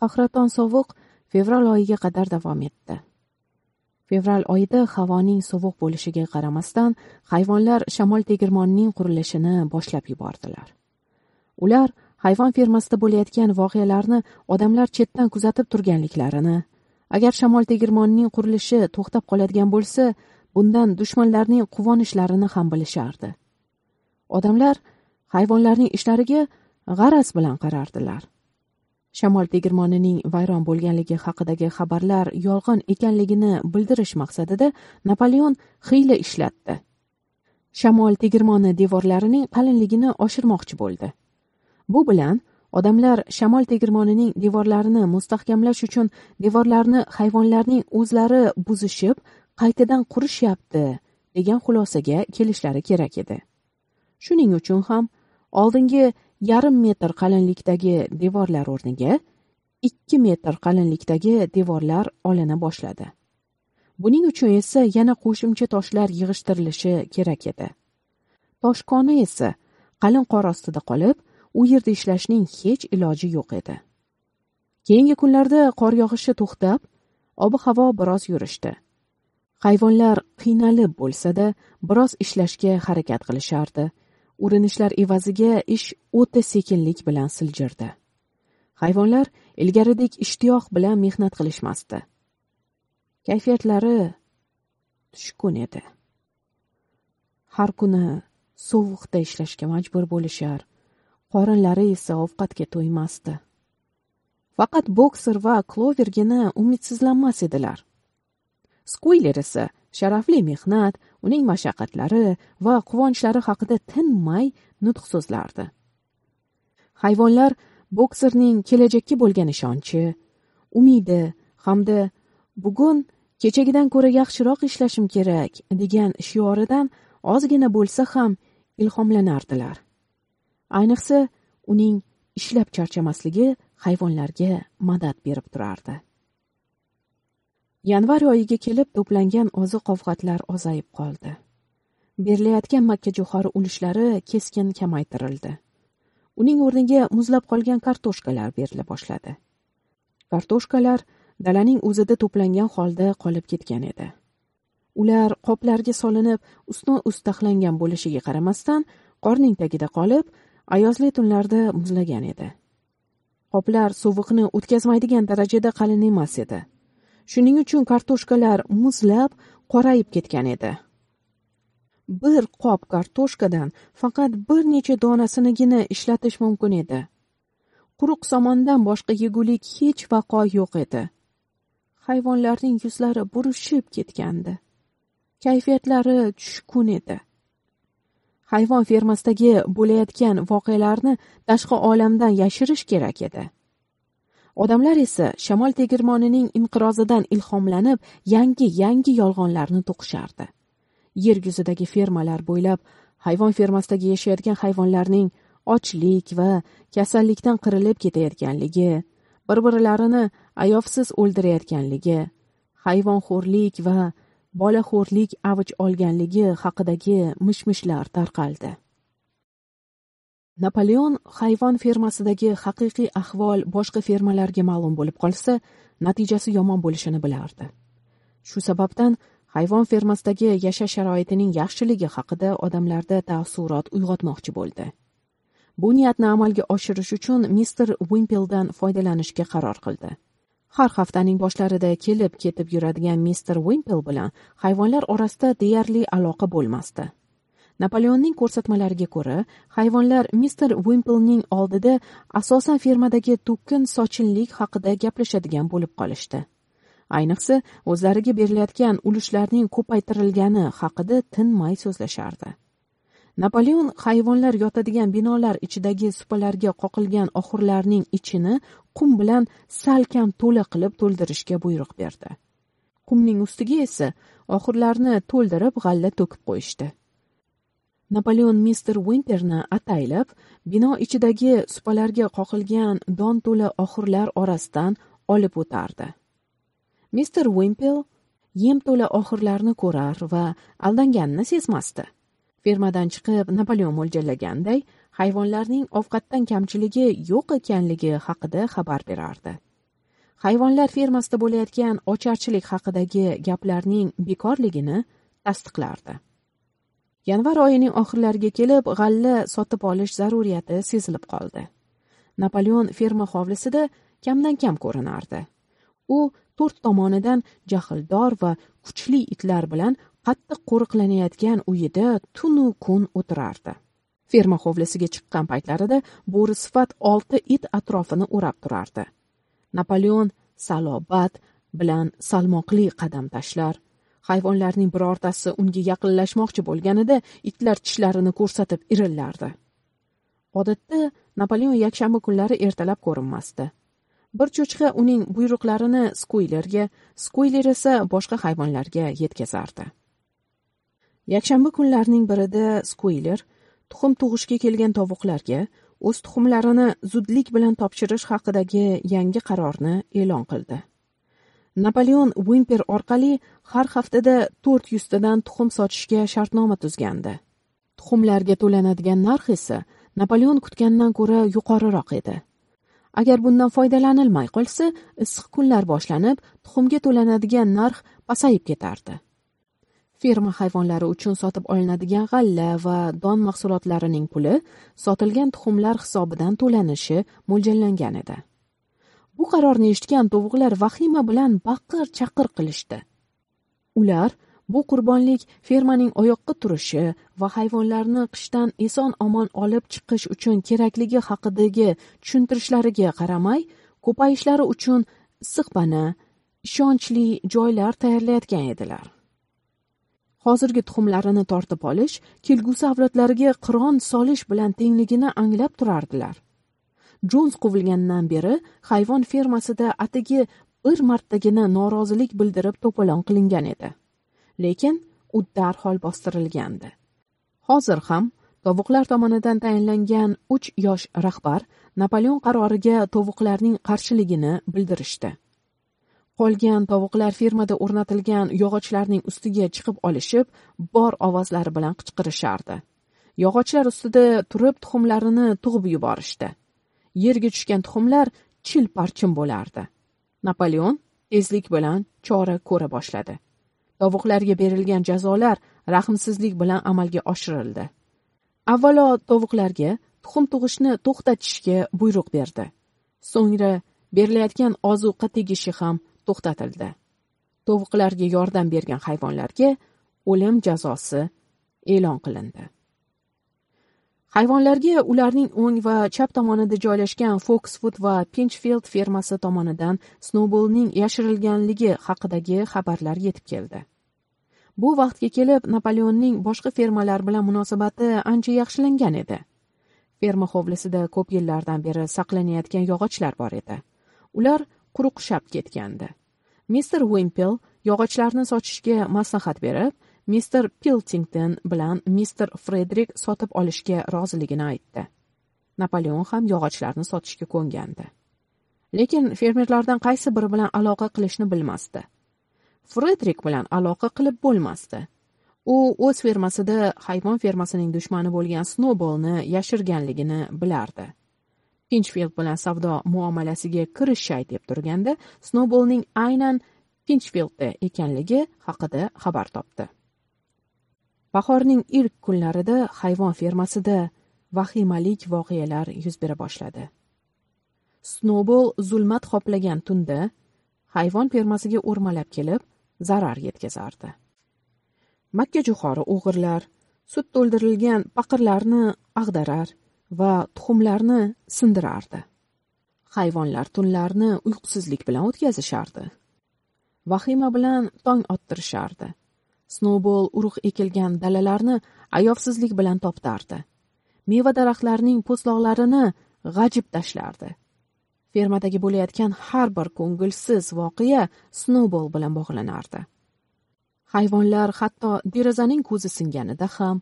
Qahraton sovuq fevral oyiga qadar davom etdi. Fevral oyida havoning sovuq bo'lishiga qaramasdan hayvonlar shamol tegirmonining qurilishini boshlab yubordilar. Ular hayvon fermasida bo'layotgan voqealarni odamlar chetdan kuzatib turganliklarini agar shamol tegirmonining qurilishi to'xtab qoladigan bo'lsa bundan dushmanlarning quvonishlarini ham bilishardi. Odamlar hayvonlarning ishlariga g'araz bilan qarardilar. Shamol tegirmonining vayron bo'lganligi haqidagi xabarlar yolg'on ekanligini bildirish maqsadida napoleon xiyla ishlatdi. Shamol tegirmoni devorlarining qalinligini oshirmoqchi bo'ldi. Bu bilan odamlar shamol tegirmonining devorlarini mustahkamlash uchun devorlarni hayvonlarning o'zlari buzishib qaytadan qurishyapti degan xulosaga kelishlari kerak edi. Shuning uchun ham oldingi yarim metr qalinlikdagi devorlar o'rniga ikki metr qalinlikdagi devorlar olina boshladi. Buning uchun esa yana qo'shimcha toshlar yig'ishtirilishi kerak edi. Tosh koni esa qalin qor ostida qolib u yerda ishlashning hech iloji yo'q edi. Keyingi kunlarda qor yog'ishi to'xtab ob havo biroz yurishdi. Hayvonlar qiynalib bo'lsa-da biroz ishlashga harakat qilishardi. Urinishlar evaziga ish o'ta sekinlik bilan siljirdi. Hayvonlar ilgaridek ishtiyoq bilan mehnat qilishmasdi. Kayfiyatlari tushkun edi. Har kuni sovuqda ishlashga majbur bo'lishar qorinlari esa ovqatga to'ymasdi. Faqat bokser va klovergina umidsizlanmas edilar. Skuyler esa sharafli mehnat uning mashaqqatlari va quvonchlari haqida tinmay nutq so'zlardi hayvonlar bokserning kelajakka bo'lgan ishonchi umidi hamda bugun kechagidan ko'ra yaxshiroq ishlashim kerak degan shioridan ozgina bo'lsa ham ilhomlanardilar. Ayniqsa uning ishlab charchamasligi hayvonlarga madad berib turardi. Yanvar oyiga kelib to'plangan oziq ovqatlar ozayib qoldi. Berilayotgan makkajo'xori ulushlari keskin kamaytirildi. Uning o'rniga muzlab qolgan kartoshkalar berila boshladi. Kartoshkalar dalaning o'zida to'plangan holda qolib ketgan edi. Ular qoplarga solinib ustma ust taxlangan bo'lishiga qaramasdan qorning tagida qolib ayozli tunlarda muzlagan edi. Qoplar sovuqni o'tkazmaydigan darajada qalin emas edi. Shuning uchun kartoshkalar muzlab qorayib ketgan edi. Bir qop kartoshkadan faqat bir necha donasinigina ishlatish mumkin edi. Quruq somondan boshqa yegulik hech vaqo yo'q edi. Hayvonlarning yuzlari burishib ketgandi. Kayfiyatlari tushkun edi. Hayvon fermasidagi bo'layotgan voqealarni tashqi olamdan yashirish kerak edi. Odamlar esa shamol tegirmonining inqirozidan ilhomlanib yangi yangi yolg'onlarni to'qishardi. Yer yuzidagi fermalar bo'ylab hayvon fermasidagi yashayotgan hayvonlarning ochlik va kasallikdan qirilib ketayotganligi bir birlarini ayovsiz o'ldirayotganligi hayvonxo'rlik va bolaxo'rlik avj olganligi haqidagi mish mishlar tarqaldi. Napoleon hayvon fermasidagi haqiqiy ahvol boshqa fermalarga ma'lum bo'lib qolsa natijasi yomon bo'lishini bilardi. Shu sababdan hayvon fermasidagi yashash sharoitining yaxshiligi haqida odamlarda taassurot uyg'otmoqchi bo'ldi. Bu niyatni amalga oshirish uchun mister wimpeldan foydalanishga qaror qildi. Har haftaning boshlarida kelib ketib yuradigan mister wimpel bilan hayvonlar orasida deyarli aloqa bo'lmasdi. Napoleonning ko'rsatmalariga ko'ra hayvonlar mister wimpelning oldida asosan fermadagi to'kin sochinlik haqida gaplashadigan bo'lib qolishdi. Ayniqsa o'zlariga berilayotgan ulushlarning ko'paytirilgani haqida tinmay so'zlashardi. Napoleon hayvonlar yotadigan binolar ichidagi supalarga qoqilgan oxurlarning ichini qum bilan salkam to'la qilib to'ldirishga buyruq berdi. Qumning ustiga esa oxurlarni to'ldirib g'alla to'kib qo'yishdi. Napoleon mister winterni ataylab bino ichidagi supalarga qoqilgan don to'la oxurlar orasidan olib o'tardi. Mister wimpel yem to'la oxirlarni ko'rar va aldanganini sezmasdi. Fermadan chiqib napoleon mo'ljallaganday hayvonlarning ovqatdan kamchiligi yo'q ekanligi haqida xabar berardi. Hayvonlar fermasida bo'layotgan ocharchilik haqidagi gaplarning bekorligini tasdiqlardi. Yanvar oyining oxirlariga kelib g'alla sotib olish zaruriyati sezilib qoldi. Napoleon ferma hovlisida kamdan kam ko'rinardi. U to'rt tomonidan jahldor va kuchli itlar bilan qattiq qo'riqlanayotgan uyida tunu kun o'tirardi. Ferma hovlisiga chiqqan paytlarida bo'ri sifat olti it atrofini o'rab turardi. Napoleon salobat bilan salmoqli qadam tashlar. Hayvonlarning birortasi unga yaqinlashmoqchi bo'lganida itlar tishlarini ko'rsatib irillardi. Odatda napoleon yakshanba kunlari ertalab ko'rinmasdi. Bir cho'chqa uning buyruqlarini skuylerga skuyler esa boshqa hayvonlarga yetkazardi. Yakshanba kunlarining birida skuyler tuxum tug'ishga kelgan tovuqlarga o'z tuxumlarini zudlik bilan topshirish haqidagi yangi qarorni e'lon qildi. Napoleon wimper orqali har haftada to'rt yuztadan tuxum sotishga shartnoma tuzgandi. Tuxumlarga to'lanadigan narx esa napoleon kutgandan ko'ra yuqoriroq edi. Agar bundan foydalanilmay qolsa issiq kunlar boshlanib tuxumga to'lanadigan narx pasayib ketardi. Ferma hayvonlari uchun sotib olinadigan g'alla va don mahsulotlarining puli sotilgan tuxumlar hisobidan to'lanishi mo'ljallangan edi. Bu qarorni eshitgan tovuqlar vahima bilan baqir chaqir qilishdi. Ular bu qurbonlik fermaning oyoqqa turishi va hayvonlarni qishdan eson omon olib chiqish uchun kerakligi haqidagi tushuntirishlariga qaramay ko'payishlari uchun issiqpana ishonchli joylar tayyorlayotgan edilar. Hozirgi tuxumlarini tortib olish kelgusi avlodlariga qiron solish bilan tengligini anglab turardilar. Jons quvilgandan beri hayvon fermasida atigi bir martagina norozilik bildirib to'polon qilingan edi. Lekin u darhol bostirilgandi. Hozir ham tovuqlar tomonidan tayinlangan uch yosh rahbar napoleon qaroriga tovuqlarning qarshiligini bildirishdi. Qolgan tovuqlar fermada o'rnatilgan yog'ochlarning ustiga chiqib olishib bor ovozlari bilan qichqirishardi. Yog'ochlar ustida turib tuxumlarini tug'ib yuborishdi. Yerga tushgan tuxumlar chil parchin bo'lardi. Napoleon tezlik bilan chora ko'ra boshladi. Tovuqlarga berilgan jazolar rahmsizlik bilan amalga oshirildi. Avvalo tovuqlarga tuxum tug'ishni to'xtatishga buyruq berdi. So'ngra berilayotgan ozuqa tegishi ham to'xtatildi. Tovuqlarga yordam bergan hayvonlarga o'lim jazosi e'lon qilindi. Hayvonlarga ularning o'ng va chap tomonida joylashgan foksfud va pinchfield fermasi tomonidan snowballning yashirilganligi haqidagi xabarlar yetib keldi. Bu vaqtga kelib napoleonning boshqa fermalar bilan munosabati ancha yaxshilangan edi. Ferma hovlisida ko'p yillardan beri saqlanayotgan yog'ochlar bor edi. Ular quruqshab ketgandi. Mister wimpel yog'ochlarni sotishga maslahat berib mister piltington bilan mister fredrik sotib olishga roziligini aytdi. Napoleon ham yog'ochlarni sotishga ko'ngandi. Lekin fermerlardan qaysi biri bilan aloqa qilishni bilmasdi. Fredrik bilan aloqa qilib bo'lmasdi. U o'z fermasida hayvon fermasining dushmani bo'lgan snowballni yashirganligini bilardi. Pinchfield bilan savdo muomalasiga kirishay deb turganda snowballning aynan pinchfieldda ekanligi haqida xabar topdi. Bahorning ilk kunlarida hayvon fermasida vahimalik voqealar yuz bera boshladi. Snowball zulmat qoplagan tunda hayvon fermasiga o'rmalab kelib zarar yetkazardi. Makka jo'xori o'g'irlar sut to'ldirilgan paqirlarni ag'darar va tuxumlarni sindirardi. Hayvonlar tunlarni uyqusizlik bilan o'tkazishardi. Vahima bilan tong ottirishardi. Snowball urug' ekilgan dalalarni ayovsizlik bilan toptardi. Meva daraxtlarining po'stloqlarini g'ajib tashlardi. Fermadagi bo'layotgan har bir ko'ngilsiz voqea snowball bilan bog'lanardi. Hayvonlar hatto derazaning ko'zi singanida ham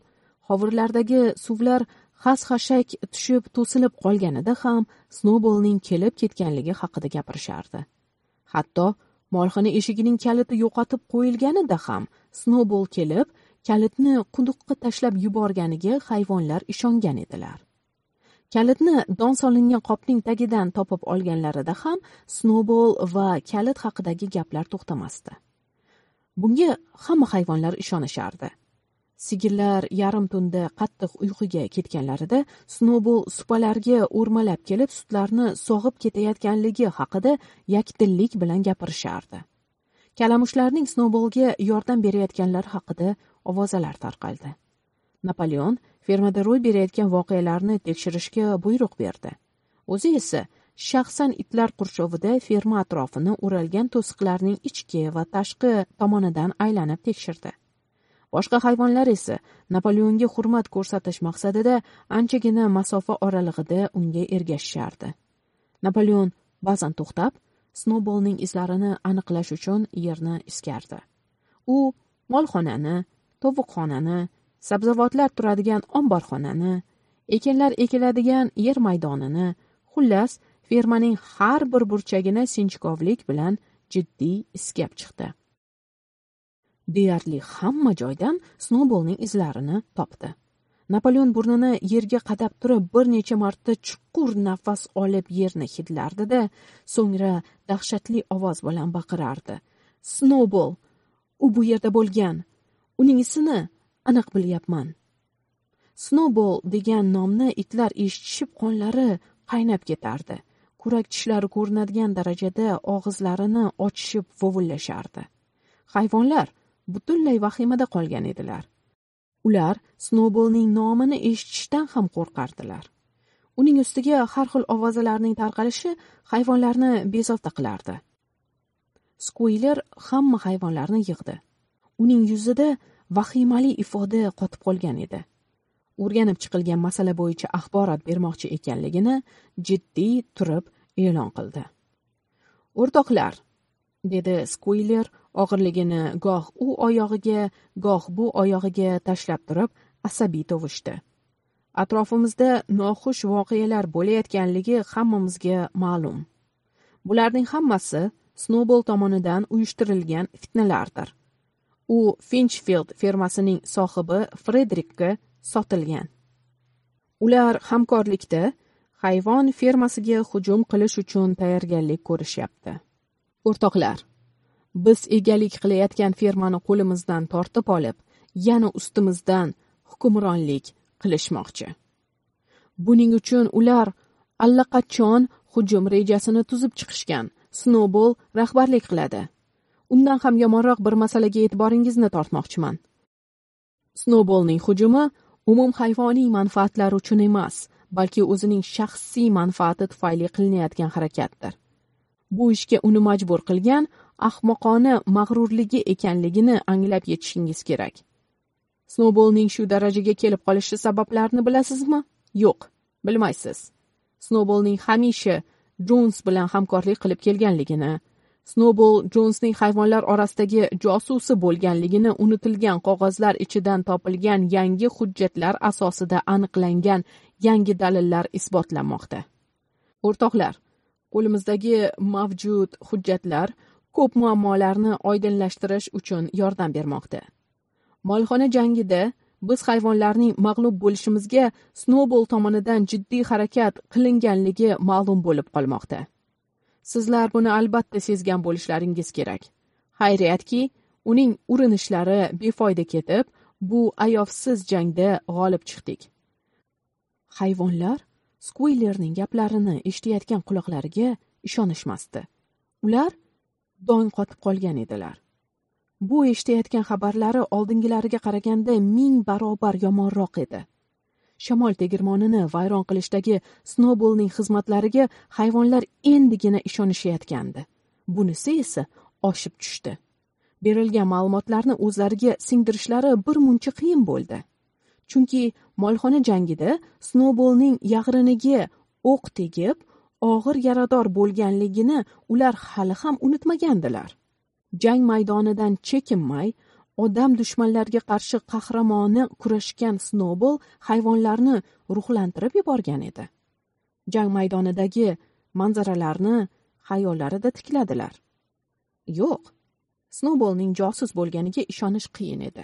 hovurlardagi suvlar xas xashak tushib to'silib qolganida ham snoubolning kelib ketganligi haqida gapirishardi. Hatto molxona eshigining kaliti yo'qotib qo'yilganida ham snoubol kelib kalitni quduqqa tashlab yuborganiga hayvonlar ishongan edilar. Kalitni don solingan qopning tagidan topib olganlarida ham snoubol va kalit haqidagi gaplar to'xtamasdi. Bunga hamma hayvonlar ishonishardi. Sigirlar yarim tunda qattiq uyquga ketganlarida snobol supalarga o'rmalab kelib sutlarni sog'ib ketayotganligi haqida yakdillik bilan gapirishardi. Kalamushlarning snobolga yordam berayotganlari haqida ovozalar tarqaldi. Napoleon fermada ro'y berayotgan voqealarni tekshirishga buyruq berdi. O'zi esa shaxsan itlar qurshovida ferma atrofini o'ralgan to'siqlarning ichki va tashqi tomonidan aylanib tekshirdi. Boshqa hayvonlar esa napoleonga hurmat ko'rsatish maqsadida anchagina masofa oralig'ida unga ergashishardi. Napoleon ba'zan to'xtab snoubolning izlarini aniqlash uchun yerni iskardi. U molxonani tovuqxonani sabzavotlar turadigan omborxonani ekinlar ekiladigan yer maydonini xullas fermaning har bir burchagini sinchkovlik bilan jiddiy iskab chiqdi. Deyarli hamma joydan snowbolning izlarini topdi. Napoleon burnini yerga qadab turib bir necha marta chuqur nafas olib yerni hidlardida so'ngra dahshatli ovoz bilan baqirardi. Snowbol u bu yerda bo'lgan. Uning isini aniq bilyapman. Snowbol degan nomni itlar eshitishib qonlari qaynab ketardi. Kurak tishlari ko'rinadigan darajada og'izlarini ochishib vovullashardi. Hayvonlar butunlay vahimada qolgan edilar. Ular snoubolning nomini eshitishdan ham qo'rqardilar. Uning ustiga har xil ovozalarning tarqalishi hayvonlarni bezovta qilardi. Skuiler hamma hayvonlarni yig'di. Uning yuzida vahimali ifoda qotib qolgan edi. O'rganib chiqilgan masala bo'yicha axborot bermoqchi ekanligini jiddiy turib e'lon qildi. O'rtoqlar dedi skuiler og'irligini goh u oyog'iga goh bu oyog'iga tashlab turib asabiy tovushda atrofimizda noxush voqealar bo'layotganligi hammamizga ma'lum. Bularning hammasi snowball tomonidan uyushtirilgan fitnalardir. U finchfield fermasining sohibi frederikka sotilgan. Ular hamkorlikda hayvon fermasiga hujum qilish uchun tayyorgarlik ko'rishyapti. O'rtoqlar biz egalik qilayotgan fermani qo'limizdan tortib olib yana ustimizdan hukmronlik qilishmoqchi. Buning uchun ular allaqachon hujum rejasini tuzib chiqishgan snowball rahbarlik qiladi. Undan ham yomonroq bir masalaga e'tiboringizni tortmoqchiman. Snowballning hujumi umum hayvoniy manfaatlar uchun emas balki o'zining shaxsiy manfaati tufayli qilinayotgan harakatdir. Bu ishga uni majbur qilgan ahmoqona mag'rurligi ekanligini anglab yetishingiz kerak. Snoubolning shu darajaga kelib qolishi sabablarini bilasizmi? Yo'q bilmaysiz. Snoubolning hamisha jons bilan hamkorlik qilib kelganligini snowball jonsning hayvonlar orasidagi josusi bo'lganligini unutilgan qog'ozlar ichidan topilgan yangi hujjatlar asosida aniqlangan yangi dalillar isbotlanmoqda. O'rtoqlar qo'limizdagi mavjud hujjatlar ko'p muammolarni oydinlashtirish uchun yordam bermoqda. Molxona jangida biz hayvonlarning mag'lub bo'lishimizga snowball tomonidan jiddiy harakat qilinganligi ma'lum bo'lib qolmoqda. Sizlar buni albatta sezgan bo'lishlaringiz kerak. Xayriyatki uning urinishlari befoyda ketib bu ayovsiz jangda g'olib chiqdik. Hayvonlar skuylerning gaplarini eshitayotgan quloqlariga ishonishmasdi. Ular dong qotib qolgan edilar. Bu eshitayotgan xabarlari oldingilariga qaraganda ming barobar yomonroq edi. Shamol tegirmonini vayron qilishdagi snowballning xizmatlariga hayvonlar endigina ishonishayotgandi. Bunisi esa oshib tushdi. Berilgan ma'lumotlarni o'zlariga singdirishlari bir muncha qiyin bo'ldi. Chunki molxona jangida snowballning yag'riniga o'q tegib og'ir yarador bo'lganligini ular hali ham unutmagandilar. Jang maydonidan chekinmay odam dushmanlarga qarshi qahramoni kurashgan snowball hayvonlarni ruhlantirib yuborgan edi. Jang maydonidagi manzaralarni xayollarida tikladilar. Yo'q snoubolning josus bo'lganiga ishonish qiyin edi.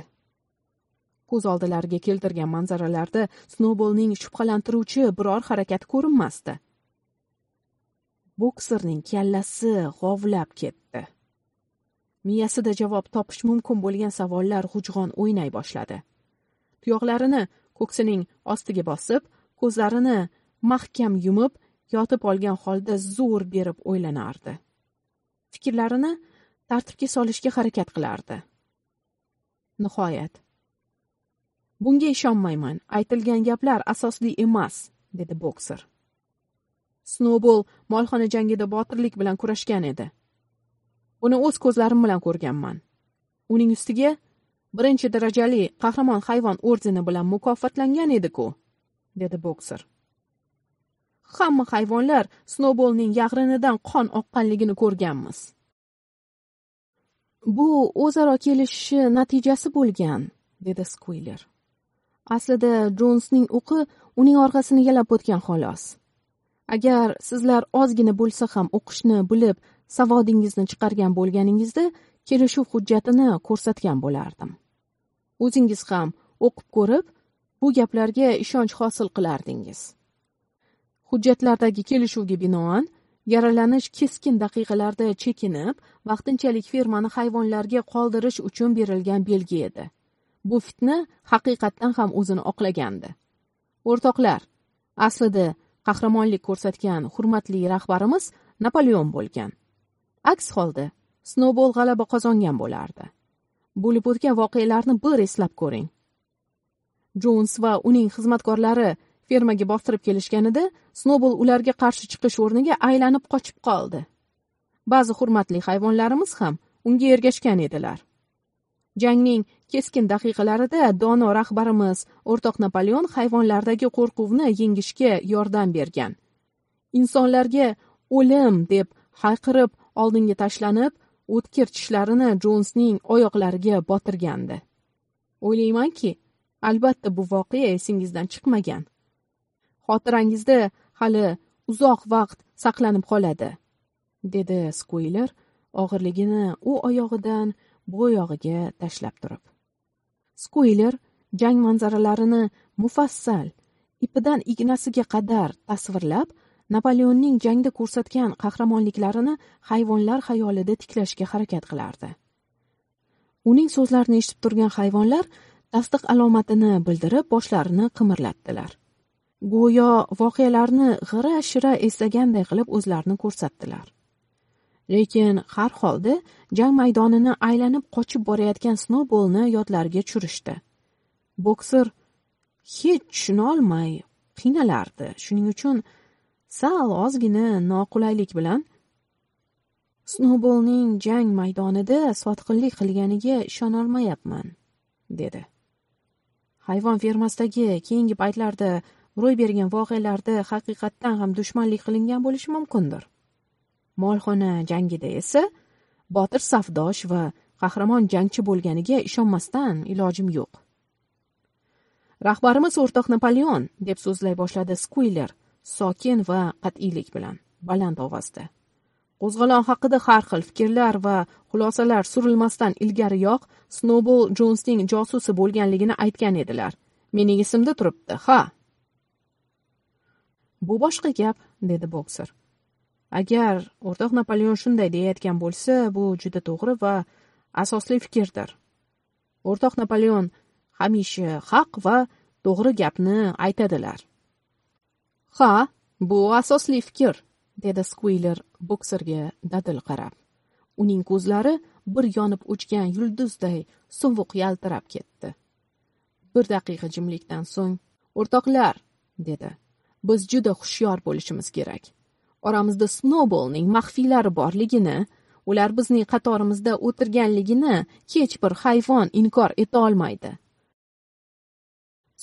Ko'z oldilariga keltirgan manzaralarda snoubolning shubhalantiruvchi biror harakati ko'rinmasdi. Bokserning kallasi g'ovlab ketdi. Miyasida javob topish mumkin bo'lgan savollar g'ujg'on o'ynay boshladi. Tuyoqlarini ko'ksining ostiga bosib ko'zlarini mahkam yumib yotib olgan holda zo'r berib o'ylanardi. Fikrlarini tartibga solishga harakat qilardi. Nihoyat bunga ishonmayman. Aytilgan gaplar asosli emas dedi bokser snoubol molxona jangida botirlik bilan kurashgan edi. Buni o'z ko'zlarim bilan ko'rganman. Uning ustiga birinchi darajali qahramon hayvon ordeni bilan mukofotlangan edi-ku, dedi bokser hamma hayvonlar snoubolning yag'rinidan qon oqqanligini ko'rganmiz. Bu o'zaro kelishishi natijasi bo'lgan dedi skuyler aslida jonsning o'qi uning orqasini yalab o'tgan xolos. Agar sizlar ozgina bo'lsa ham o'qishni bilib savodingizni chiqargan bo'lganingizda kelishuv hujjatini ko'rsatgan bo'lardim. O'zingiz ham o'qib ko'rib bu gaplarga ishonch hosil qilardingiz. Hujjatlardagi kelishuvga binoan yaralanish keskin daqiqalarda chekinib vaqtinchalik fermani hayvonlarga qoldirish uchun berilgan belgi edi. Bu fitna haqiqatdan ham o'zini oqlagandi. O'rtoqlar aslida qahramonlik ko'rsatgan hurmatli rahbarimiz napoleon bo'lgan. Aks holda snobol g'alaba qozongan bo'lardi. Bo'lib o'tgan voqealarni bir eslab ko'ring. Jons va uning xizmatkorlari fermaga bostirib kelishganida snobol ularga qarshi chiqish o'rniga aylanib qochib qoldi. Ba'zi hurmatli hayvonlarimiz ham unga ergashgan edilar. Jangning keskin daqiqalarida dono rahbarimiz o'rtoq napoleon hayvonlardagi qo'rquvni yengishga yordam bergan. Insonlarga o'lim! deb hayqirib oldinga tashlanib o'tkir tishlarini jonsning oyoqlariga botirgandi. O'ylaymanki albatta bu voqea esingizdan chiqmagan. Xotirangizda hali uzoq vaqt saqlanib qoladi dedi skuyler og'irligini u oyog'idan bu tashlab turib. Skuyler jang manzaralarini mufassal ipidan ignasiga qadar tasvirlab napoleonning jangda ko'rsatgan qahramonliklarini hayvonlar xayolida tiklashga harakat qilardi. Uning so'zlarini eshitib turgan hayvonlar tasdiq alomatini bildirib boshlarini qimirlatdilar. Go'yo voqealarni g'ira shira eslaganday qilib o'zlarini ko'rsatdilar. Lekin har holda jang maydonini aylanib qochib borayotgan snoubolni yodlariga tushirishdi bokser hech tushunolmay qiynalardi. Shuning uchun sal ozgina noqulaylik bilan snoubolning jang maydonida sotqinlik qilganiga ishonolmayapman dedi. Hayvon fermasidagi keyingi paytlarda ro'y bergan voqealarda haqiqatdan ham dushmanlik qilingan bo'lishi mumkindir. Molxona jangida esa botir safdosh va qahramon jangchi bo'lganiga ishonmasdan ilojim yo'q. Rahbarimiz o'rtoq napoleon deb so'zlay boshladi skuyler sokin va qat'iylik bilan baland ovozda. Qo'zg'olon haqida har xil fikrlar va xulosalar surilmasdan ilgariyoq snobol jonsning josusi bo'lganligini aytgan edilar. Mening esimda turibdi ha? Bu boshqa gap dedi bokser agar o'rtoq napoleon shunday deyayotgan bo'lsa bu juda to'g'ri va asosli fikrdir. O'rtoq napoleon hamisha haq va to'g'ri gapni aytadilar. Ha bu asosli fikr dedi skuyler bokserga dadil qarab. Uning ko'zlari bir yonib o'chgan yulduzday sovuq yaltirab ketdi. Bir daqiqa jimlikdan so'ng o'rtoqlar dedi biz juda hushyor bo'lishimiz kerak. Oramizda snoubolning maxfiylari borligini ular bizning qatorimizda o'tirganligini hech bir hayvon inkor eta olmaydi.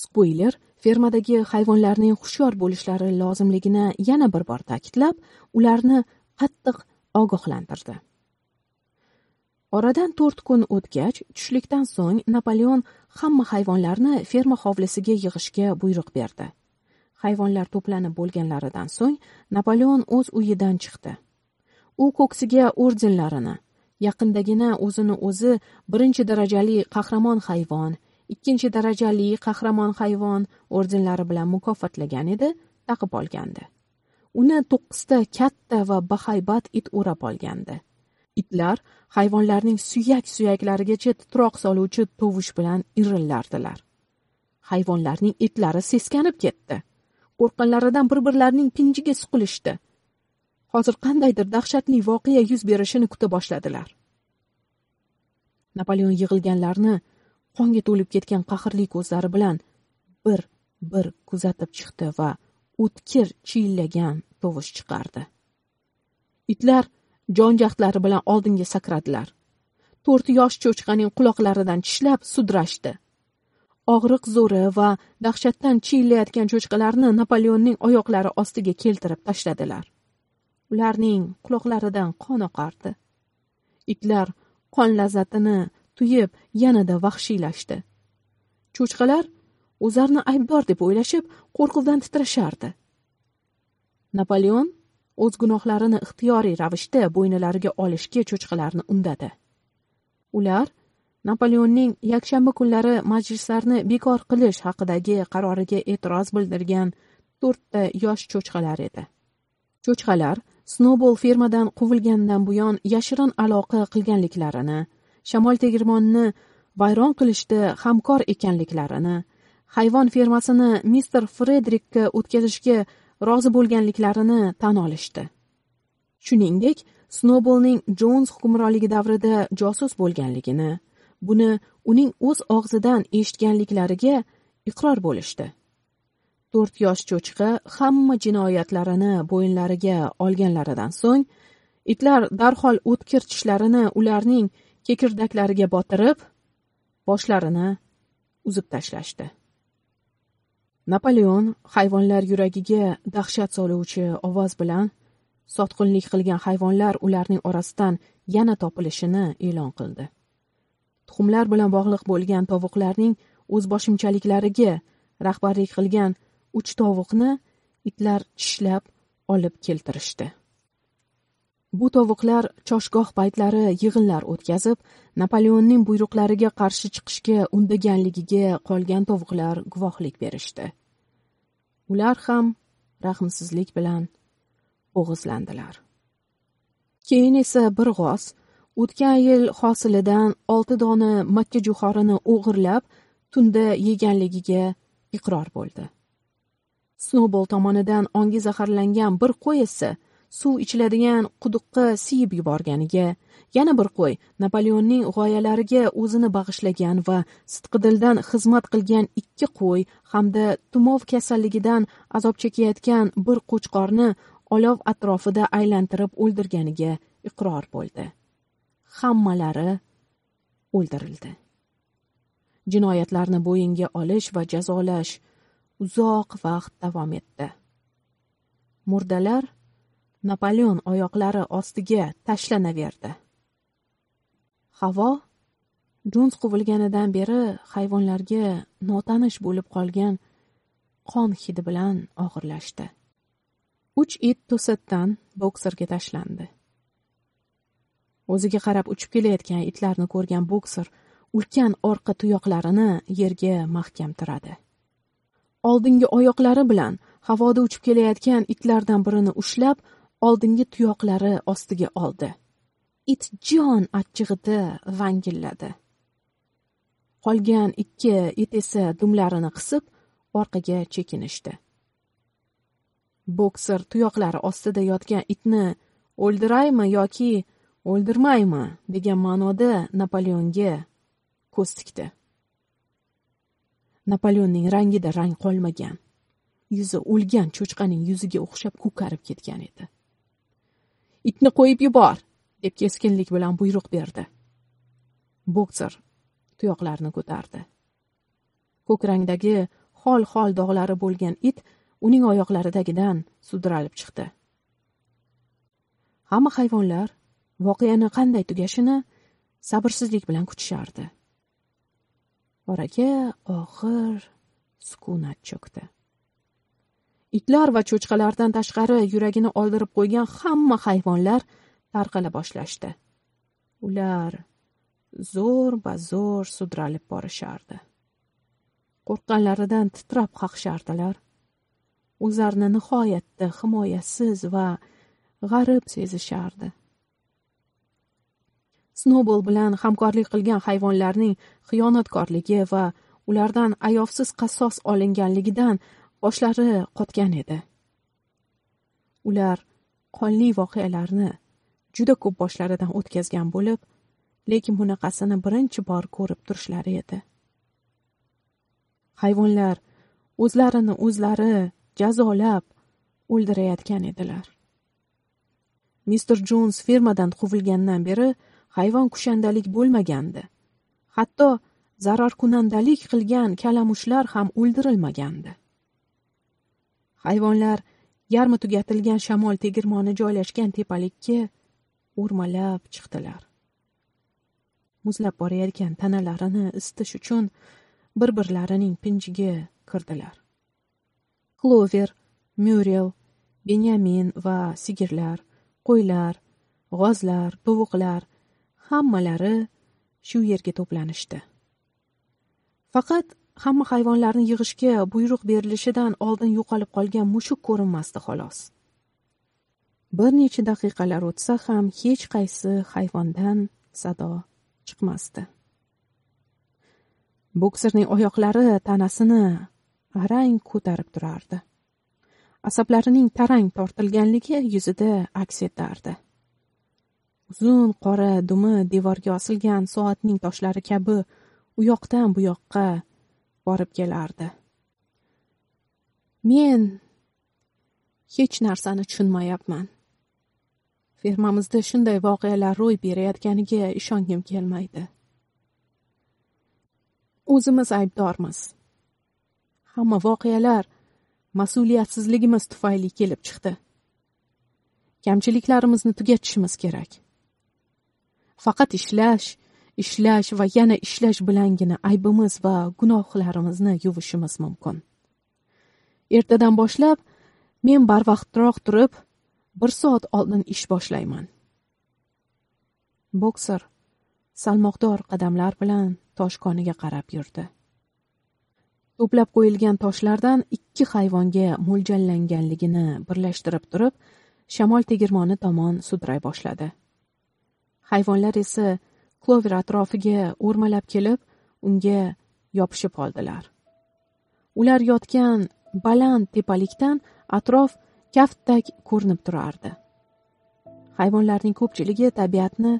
Skuyler fermadagi hayvonlarning hushyor bo'lishlari lozimligini yana bir bor ta'kidlab ularni qattiq ogohlantirdi. Oradan to'rt kun o'tgach tushlikdan so'ng napoleon hamma hayvonlarni ferma hovlisiga yig'ishga buyruq berdi. Hayvonlar to'planib bo'lganlaridan so'ng napoleon o'z uyidan chiqdi. U ko'ksiga ordenlarini yaqindagina o'zini o'zi birinchi darajali qahramon hayvon ikkinchi darajali qahramon hayvon ordenlari bilan mukofotlagan edi taqib olgandi. Uni to'qqizta katta va bahaybat it o'rab olgandi. Itlar hayvonlarning suyak suyaklarigacha titroq soluvchi tovush bilan irillardilar hayvonlarning etlari seskanib ketdi. Qo'rqqanlaridan bir birlarining pinjiga suqilishdi. Hozir qandaydir dahshatli voqea yuz berishini kuta boshladilar. Napoleon yig'ilganlarni qonga to'lib ketgan qahrli ko'zlari bilan bir bir kuzatib chiqdi va o'tkir chiyillagan tovush chiqardi. Itlar jonjaqdlari bilan oldinga sakradilar. To'rt yosh cho'chqaning quloqlaridan tishlab sudrashdi. Og'riq zo'ri va dahshatdan chiyillayotgan cho'chqalarni napoleonning oyoqlari ostiga keltirib tashladilar. Ularning quloqlaridan qon oqardi. Itlar qon lazzatini tuyib yanada vahshiylashdi. Cho'chqalar o'zlarini aybdor deb o'ylashib qo'rquvdan titrashardi. Napoleon o'z gunohlarini ixtiyoriy ravishda bo'ynilariga olishga cho'chqalarni undadi. Ular napoleonning yakshanba kunlari majlislarni bekor qilish haqidagi qaroriga e'tiroz bildirgan to'rtta yosh cho'chqalar edi. Cho'chqalar snowball fermadan quvilgandan buyon yashirin aloqa qilganliklarini shamol tegirmonni vayron qilishda hamkor ekanliklarini hayvon fermasini mister frederikka o'tkazishga rozi bo'lganliklarini tan olishdi. Shuningdek snowballning jons hukmronligi davrida josus bo'lganligini buni uning o'z og'zidan eshitganliklariga iqror bo'lishdi. To'rt yosh cho'chqa hamma jinoyatlarini bo'yinlariga olganlaridan so'ng itlar darhol o'tkir tishlarini ularning kekirdaklariga botirib boshlarini uzib tashlashdi. Napoleon hayvonlar yuragiga dahshat soluvchi ovoz bilan sotqinlik qilgan hayvonlar ularning orasidan yana topilishini e'lon qildi. Tuxumlar bilan bog'liq bo'lgan tovuqlarning o'zboshimchaliklariga rahbarlik qilgan uch tovuqni itlar tishlab olib keltirishdi. Bu tovuqlar choshgoh paytlari yig'inlar o'tkazib napoleonning buyruqlariga qarshi chiqishga undaganligiga qolgan tovuqlar guvohlik berishdi. Ular ham rahmsizlik bilan bo'g'izlandilar. Keyin esa bir g'oz o'tgan yil hosilidan olti dona makkajo'xorini o'g'irlab tunda yeganligiga iqror bo'ldi. Snowball tomonidan ongi zaharlangan bir qo'y esa suv ichiladigan quduqqa siyib yuborganiga yana bir qo'y napoleonning g'oyalariga o'zini bag'ishlagan va sidqidildan xizmat qilgan ikki qo'y hamda tumov kasalligidan azob chekayotgan bir qo'chqorni olov atrofida aylantirib o'ldirganiga iqror bo'ldi. Hammalari o'ldirildi. Jinoyatlarni bo'yinga olish va jazolash uzoq vaqt davom etdi. Murdalar napoleon oyoqlari ostiga tashlanaverdi. Havo jons quvilganidan beri hayvonlarga notanish bo'lib qolgan qon hidi bilan og'irlashdi. Uch it to'satdan bokserga tashlandi. O'ziga qarab uchib kelayotgan itlarni ko'rgan bokser ulkan orqa tuyoqlarini yerga mahkam tiradi. Oldingi oyoqlari bilan havoda uchib kelayotgan itlardan birini ushlab oldingi tuyoqlari ostiga oldi. It jon achchig'ida vangilladi. Qolgan ikki it esa dumlarini qisib orqaga chekinishdi. Bokser tuyoqlari ostida yotgan itni o'ldiraymi yoki o'ldirmaymi degan ma'noda napoleonga ko'z tikdi. Napoleonning rangida rang qolmagan yuzi o'lgan cho'chqaning yuziga o'xshab ko'karib ketgan edi. Itni qo'yib yubor deb keskinlik bilan buyruq berdi. Bokser tuyoqlarini ko'tardi. Ko'k rangdagi xol xol dog'lari bo'lgan it uning oyoqlaridagidan sudralib chiqdi. Hamma hayvonlar voqeani qanday tugashini sabrsizlik bilan kutishardi. Oraga og'ir sukunat cho'kdi. Itlar va cho'chqalardan tashqari yuragini oldirib qo'ygan hamma hayvonlar tarqala boshlashdi. Ular zo'r ba zo'r sudralib borishardi. Qo'rqqanlaridan titrab qaqshardilar. O'zlarini nihoyatda himoyasiz va g'arib sezishardi. Snobol bilan hamkorlik qilgan hayvonlarning xiyonatkorligi va ulardan ayovsiz qassos olinganligidan boshlari qotgan edi. Ular qonli voqealarni juda ko'p boshlaridan o'tkazgan bo'lib lekin bunaqasini birinchi bor ko'rib turishlari edi. Hayvonlar o'zlarini o'zlari jazolab o'ldirayotgan edilar. Mister jons fermadan quvilgandan beri hayvon kushandalik bo'lmagandi. Hatto zararkunandalik qilgan kalamushlar ham o'ldirilmagandi. Hayvonlar yarmi tugatilgan shamol tegirmoni joylashgan tepalikka o'rmalab chiqdilar. Muzlab borayotgan tanalarini isitish uchun bir birlarining pinjiga kirdilar. Klover myurel benyamin va sigirlar qo'ylar g'ozlar tovuqlar hammalari shu yerga to'planishdi. Faqat hamma hayvonlarni yig'ishga buyruq berilishidan oldin yo'qolib qolgan mushuk ko'rinmasdi xolos. Bir necha daqiqalar o'tsa ham hech qaysi hayvondan sado chiqmasdi. Bokserning oyoqlari tanasini arang ko'tarib turardi. Asablarining tarang tortilganligi yuzida aks etardi. Uzun qora dumi devorga osilgan soatning toshlari kabi u yoqdan bu yoqqa borib kelardi. Men hech narsani tushunmayapman. Fermamizda shunday voqealar ro'y berayotganiga ishongim kelmaydi. O'zimiz aybdormiz. Hamma voqealar mas'uliyatsizligimiz tufayli kelib chiqdi. Kamchiliklarimizni tugatishimiz kerak. Faqat ishlash ishlash va yana ishlash bilangina aybimiz va gunohlarimizni yuvishimiz mumkin. Ertadan boshlab men barvaqtroq turib bir soat oldin ish boshlayman. Bokser salmoqdor qadamlar bilan toshkoniga qarab yurdi. To'plab qo'yilgan toshlardan ikki hayvonga mo'ljallanganligini birlashtirib turib shamol tegirmoni tomon sudray boshladi. Hayvonlar esa klover atrofiga o'rmalab kelib unga yopishib oldilar ular yotgan baland tepalikdan atrof kaftdek ko'rinib turardi. Hayvonlarning ko'pchiligi tabiatni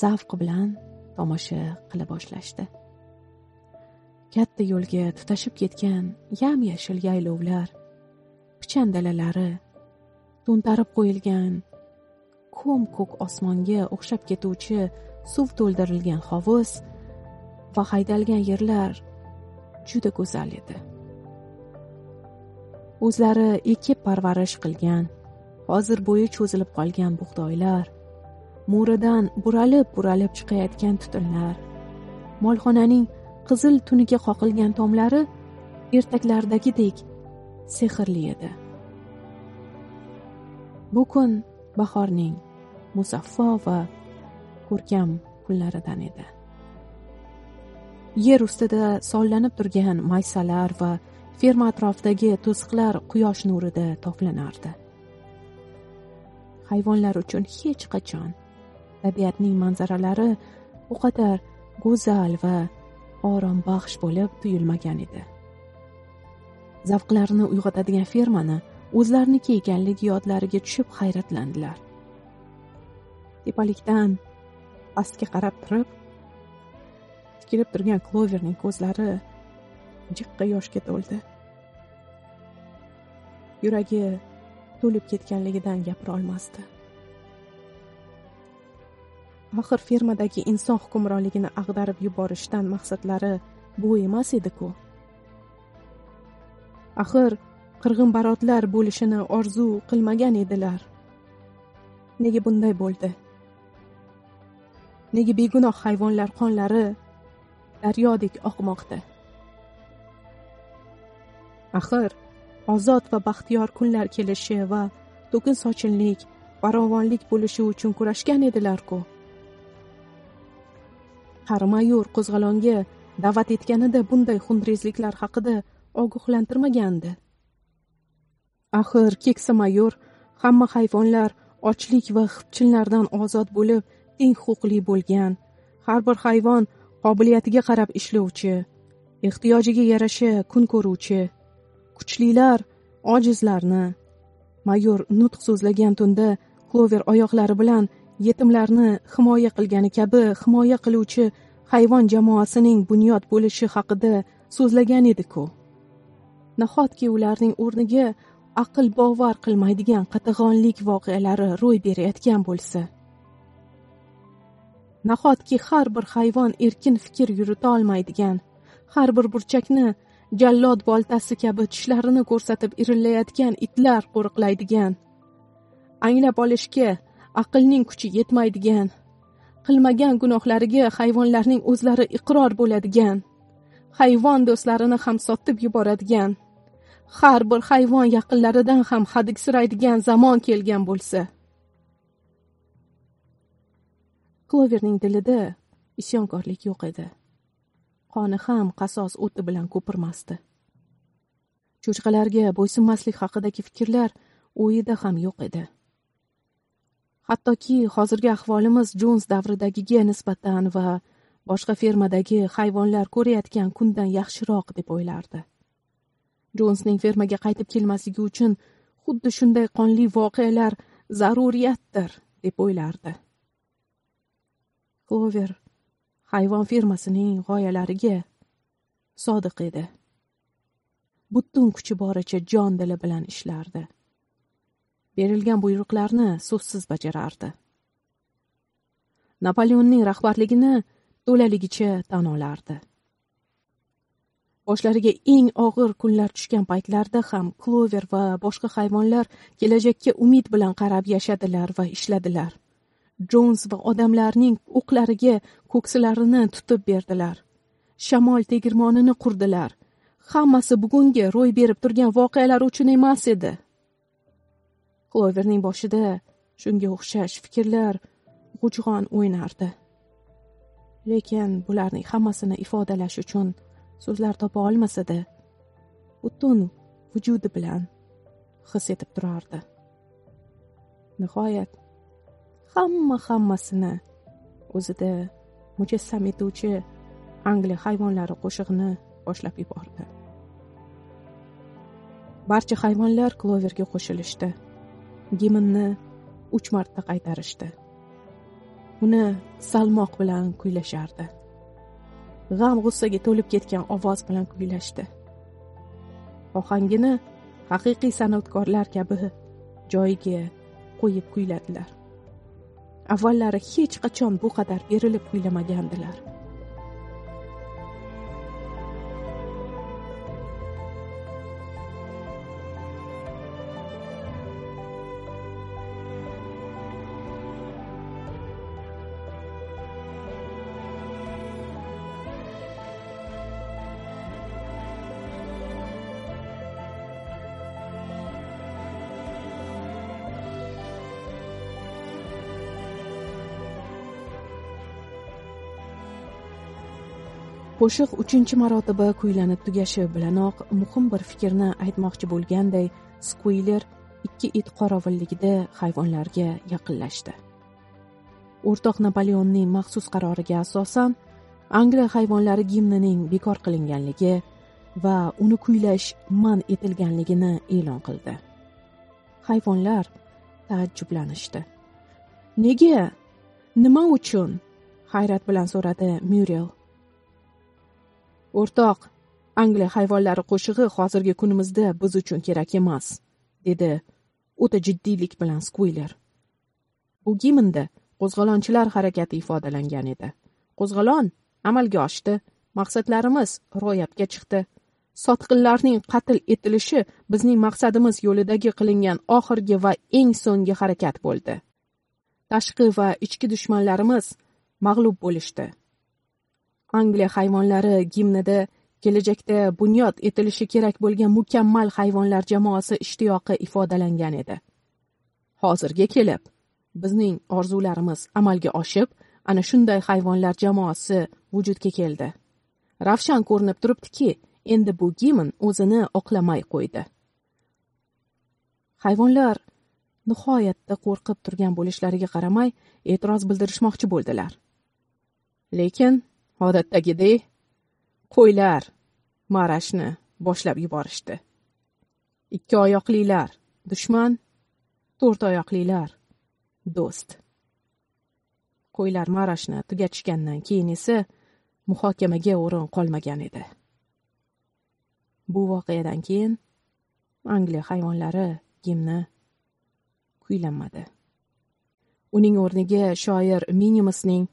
zavq bilan tomosha qila boshlashdi. Katta yo'lga tutashib ketgan yam yashil yaylovlar pichan dalalari to'ntarib qo'yilgan ko'm ko'k osmonga o'xshab ketuvchi suv to'ldirilgan hovuz va haydalgan yerlar juda go'zal edi. O'zlari ekib parvarish qilgan hozir bo'yi cho'zilib qolgan bug'doylar mo'ridan buralib buralib chiqayotgan tutunlar molxonaning qizil tuniga qoqilgan tomlari ertaklardagidek sehrli edi. Bu kun bahorning musaffo va ko'rkam kunlaridan edi. Yer ustida sollanib turgan maysalar va ferma atrofidagi to'siqlar quyosh nurida toblanardi hayvonlar uchun hech qachon tabiatning manzaralari u qadar go'zal va orombaxsh bo'lib tuyulmagan edi. Zavqlarini uyg'otadigan fermani o'zlariniki ekanligi yodlariga tushib hayratlandilar. Tepalikdan pastga qarab turib tikilib turgan kloverning ko'zlari jiqqa yoshga to'ldi. Yuragi to'lib ketganligidan gapira olmasdi. Axir fermadagi inson hukmronligini ag'darib yuborishdan maqsadlari bu emas edi-ku. Axir qirg'inbarotlar bo'lishini orzu qilmagan edilar. Nega bunday bo'ldi? Nega begunoh hayvonlar qonlari daryodek oqmoqda? Axir ozod va baxtiyor kunlar kelishi va to'kin sochinlik farovonlik bo'lishi uchun kurashgan edilar-ku. Qari qo'zg'alonga da'vat etganida bunday xunrezliklar haqida ogohlantirmagandi. Axir keksa mayor hamma hayvonlar ochlik va xipchinlardan ozod bo'lib teng huquqli bo'lgan. Har bir hayvon qobiliyatiga qarab ishlovchi ehtiyojiga yarasha kun ko'ruvchi. Kuchlilar ojizlarni. Mayor nutq so'zlagan tunda klover oyoqlari bilan yetimlarni himoya qilgani kabi himoya qiluvchi hayvon jamoasining bunyod bo'lishi haqida so'zlagan edi-ku. Nahotki ularning o'rniga aql bovar qilmaydigan qatag'onlik voqealari ro'y berayotgan bo'lsa? Nahotki har bir hayvon erkin fikr yurita olmaydigan har bir burchakni jallod boltasi kabi tishlarini ko'rsatib irillayotgan itlar qo'riqlaydigan. Anglab olishga aqlning kuchi yetmaydigan qilmagan gunohlariga hayvonlarning o'zlari iqror bo'ladigan hayvon do'stlarini ham sotib yuboradigan har bir hayvon yaqinlaridan ham hadiksiraydigan zamon kelgan bo'lsa. Kloverning dilida isyonkorlik yo'q edi. Qoni ham qasos o'ti bilan ko'pirmasdi. Cho'chqalarga bo'ysunmaslik haqidagi fikrlar o'yida ham yo'q edi. Hattoki hozirgi ahvolimiz jons davridagiga nisbatan va boshqa fermadagi hayvonlar ko'rayotgan kundan yaxshiroq deb o'ylardi. Jonsning fermaga qaytib kelmasligi uchun xuddi shunday qonli voqealar zaruriyatdir deb o'ylardi. Klover hayvon fermasining g'oyalariga sodiq edi. Butun kuchi boricha jon dili bilan ishlardi. Berilgan buyruqlarni so'zsiz bajarardi. Napoleonning rahbarligini to'laligicha tan olardi. Boshlariga eng og'ir kunlar tushgan paytlarda ham klover va boshqa hayvonlar kelajakka umid bilan qarab yashadilar va ishladilar. Jons va odamlarning o'qlariga ko'ksilarini tutib berdilar. Shamol tegirmonini qurdilar. Hammasi bugungi ro'y berib turgan voqealar uchun emas edi. Kloverning boshida shunga o'xshash fikrlar g'ujg'on o'ynardi. Lekin bularning hammasini ifodalash uchun so'zlar topa olmasada butun vujudi bilan his etib turardi. Nihoyat hamma hammasini o'zida mujassam etuvchi angliya hayvonlari qo'shig'ini boshlab yubordi. Barcha hayvonlar kloverga qo'shilishdi. Gimnni uch marta qaytarishdi. Uni salmoq bilan kuylashardi. G'am g'ussaga to'lib ketgan ovoz bilan kuylashdi. Ohangini haqiqiy san'atkorlar kabi joyiga qo'yib kuyladilar. Avvallari hech qachon bu qadar berilib kuylamagandilar qo'shiq uchinchi marotaba kuylanib tugashi bilanoq muhim bir fikrni aytmoqchi bo'lganday skuyler ikki it qorovulligida hayvonlarga yaqinlashdi. O'rtoq napoleonning maxsus qaroriga asosan angliya hayvonlari gimnining bekor qilinganligi va uni kuylash man etilganligini e'lon qildi. Hayvonlar taajjublanishdi. Nega? Nima uchun? Hayrat bilan so'radi myurel o'rtoq angliya hayvonlari qo'shig'i hozirgi kunimizda biz uchun kerak emas dedi o'ta jiddiylik bilan skuyler bu gimnda qo'zg'olonchilar harakati ifodalangan edi. Qo'zg'olon amalga oshdi maqsadlarimiz ro'yobga chiqdi. Sotqinlarning qatl etilishi bizning maqsadimiz yo'lidagi qilingan oxirgi va eng so'nggi harakat bo'ldi. Tashqi va ichki dushmanlarimiz mag'lub bo'lishdi. Angliya hayvonlari gimnida kelajakda bunyod etilishi kerak bo'lgan mukammal hayvonlar jamoasi ishtiyoqi ifodalangan edi. Hozirga kelib bizning orzularimiz amalga oshib ana shunday hayvonlar jamoasi vujudga keldi. Ravshan ko'rinib turibdiki endi bu gimn o'zini oqlamay qo'ydi. Hayvonlar nihoyatda qo'rqib turgan bo'lishlariga qaramay e'tiroz bildirishmoqchi bo'ldilar. Lekin odatdagidek qo'ylar marashni boshlab yuborishdi. Ikki oyoqlilar dushman to'rt oyoqlilar do'st. Qo'ylar marashni tugatishgandan keyin esa muhokamaga o'rin qolmagan edi. Bu voqeadan keyin angliya hayvonlari gimni kuylanmadi. Uning o'rniga shoir minimusning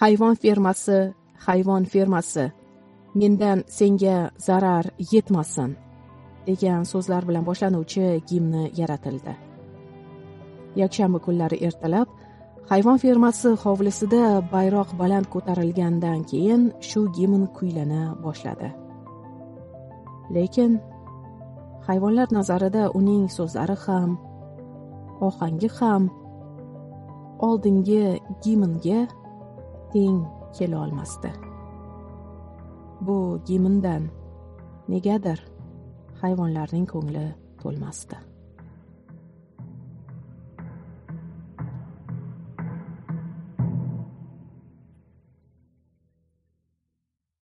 hayvon fermasi hayvon fermasi mendan senga zarar yetmasin degan so'zlar bilan boshlanuvchi gimni yaratildi. Yakshanba kunlari ertalab hayvon fermasi hovlisida bayroq baland ko'tarilgandan keyin shu gimn kuylana boshladi. Lekin hayvonlar nazarida uning so'zlari ham ohangi ham oldingi gimnga teng kela olmasdi. Bu gimindan negadir? Hayvonlarning ko'ngli to'lmasdi.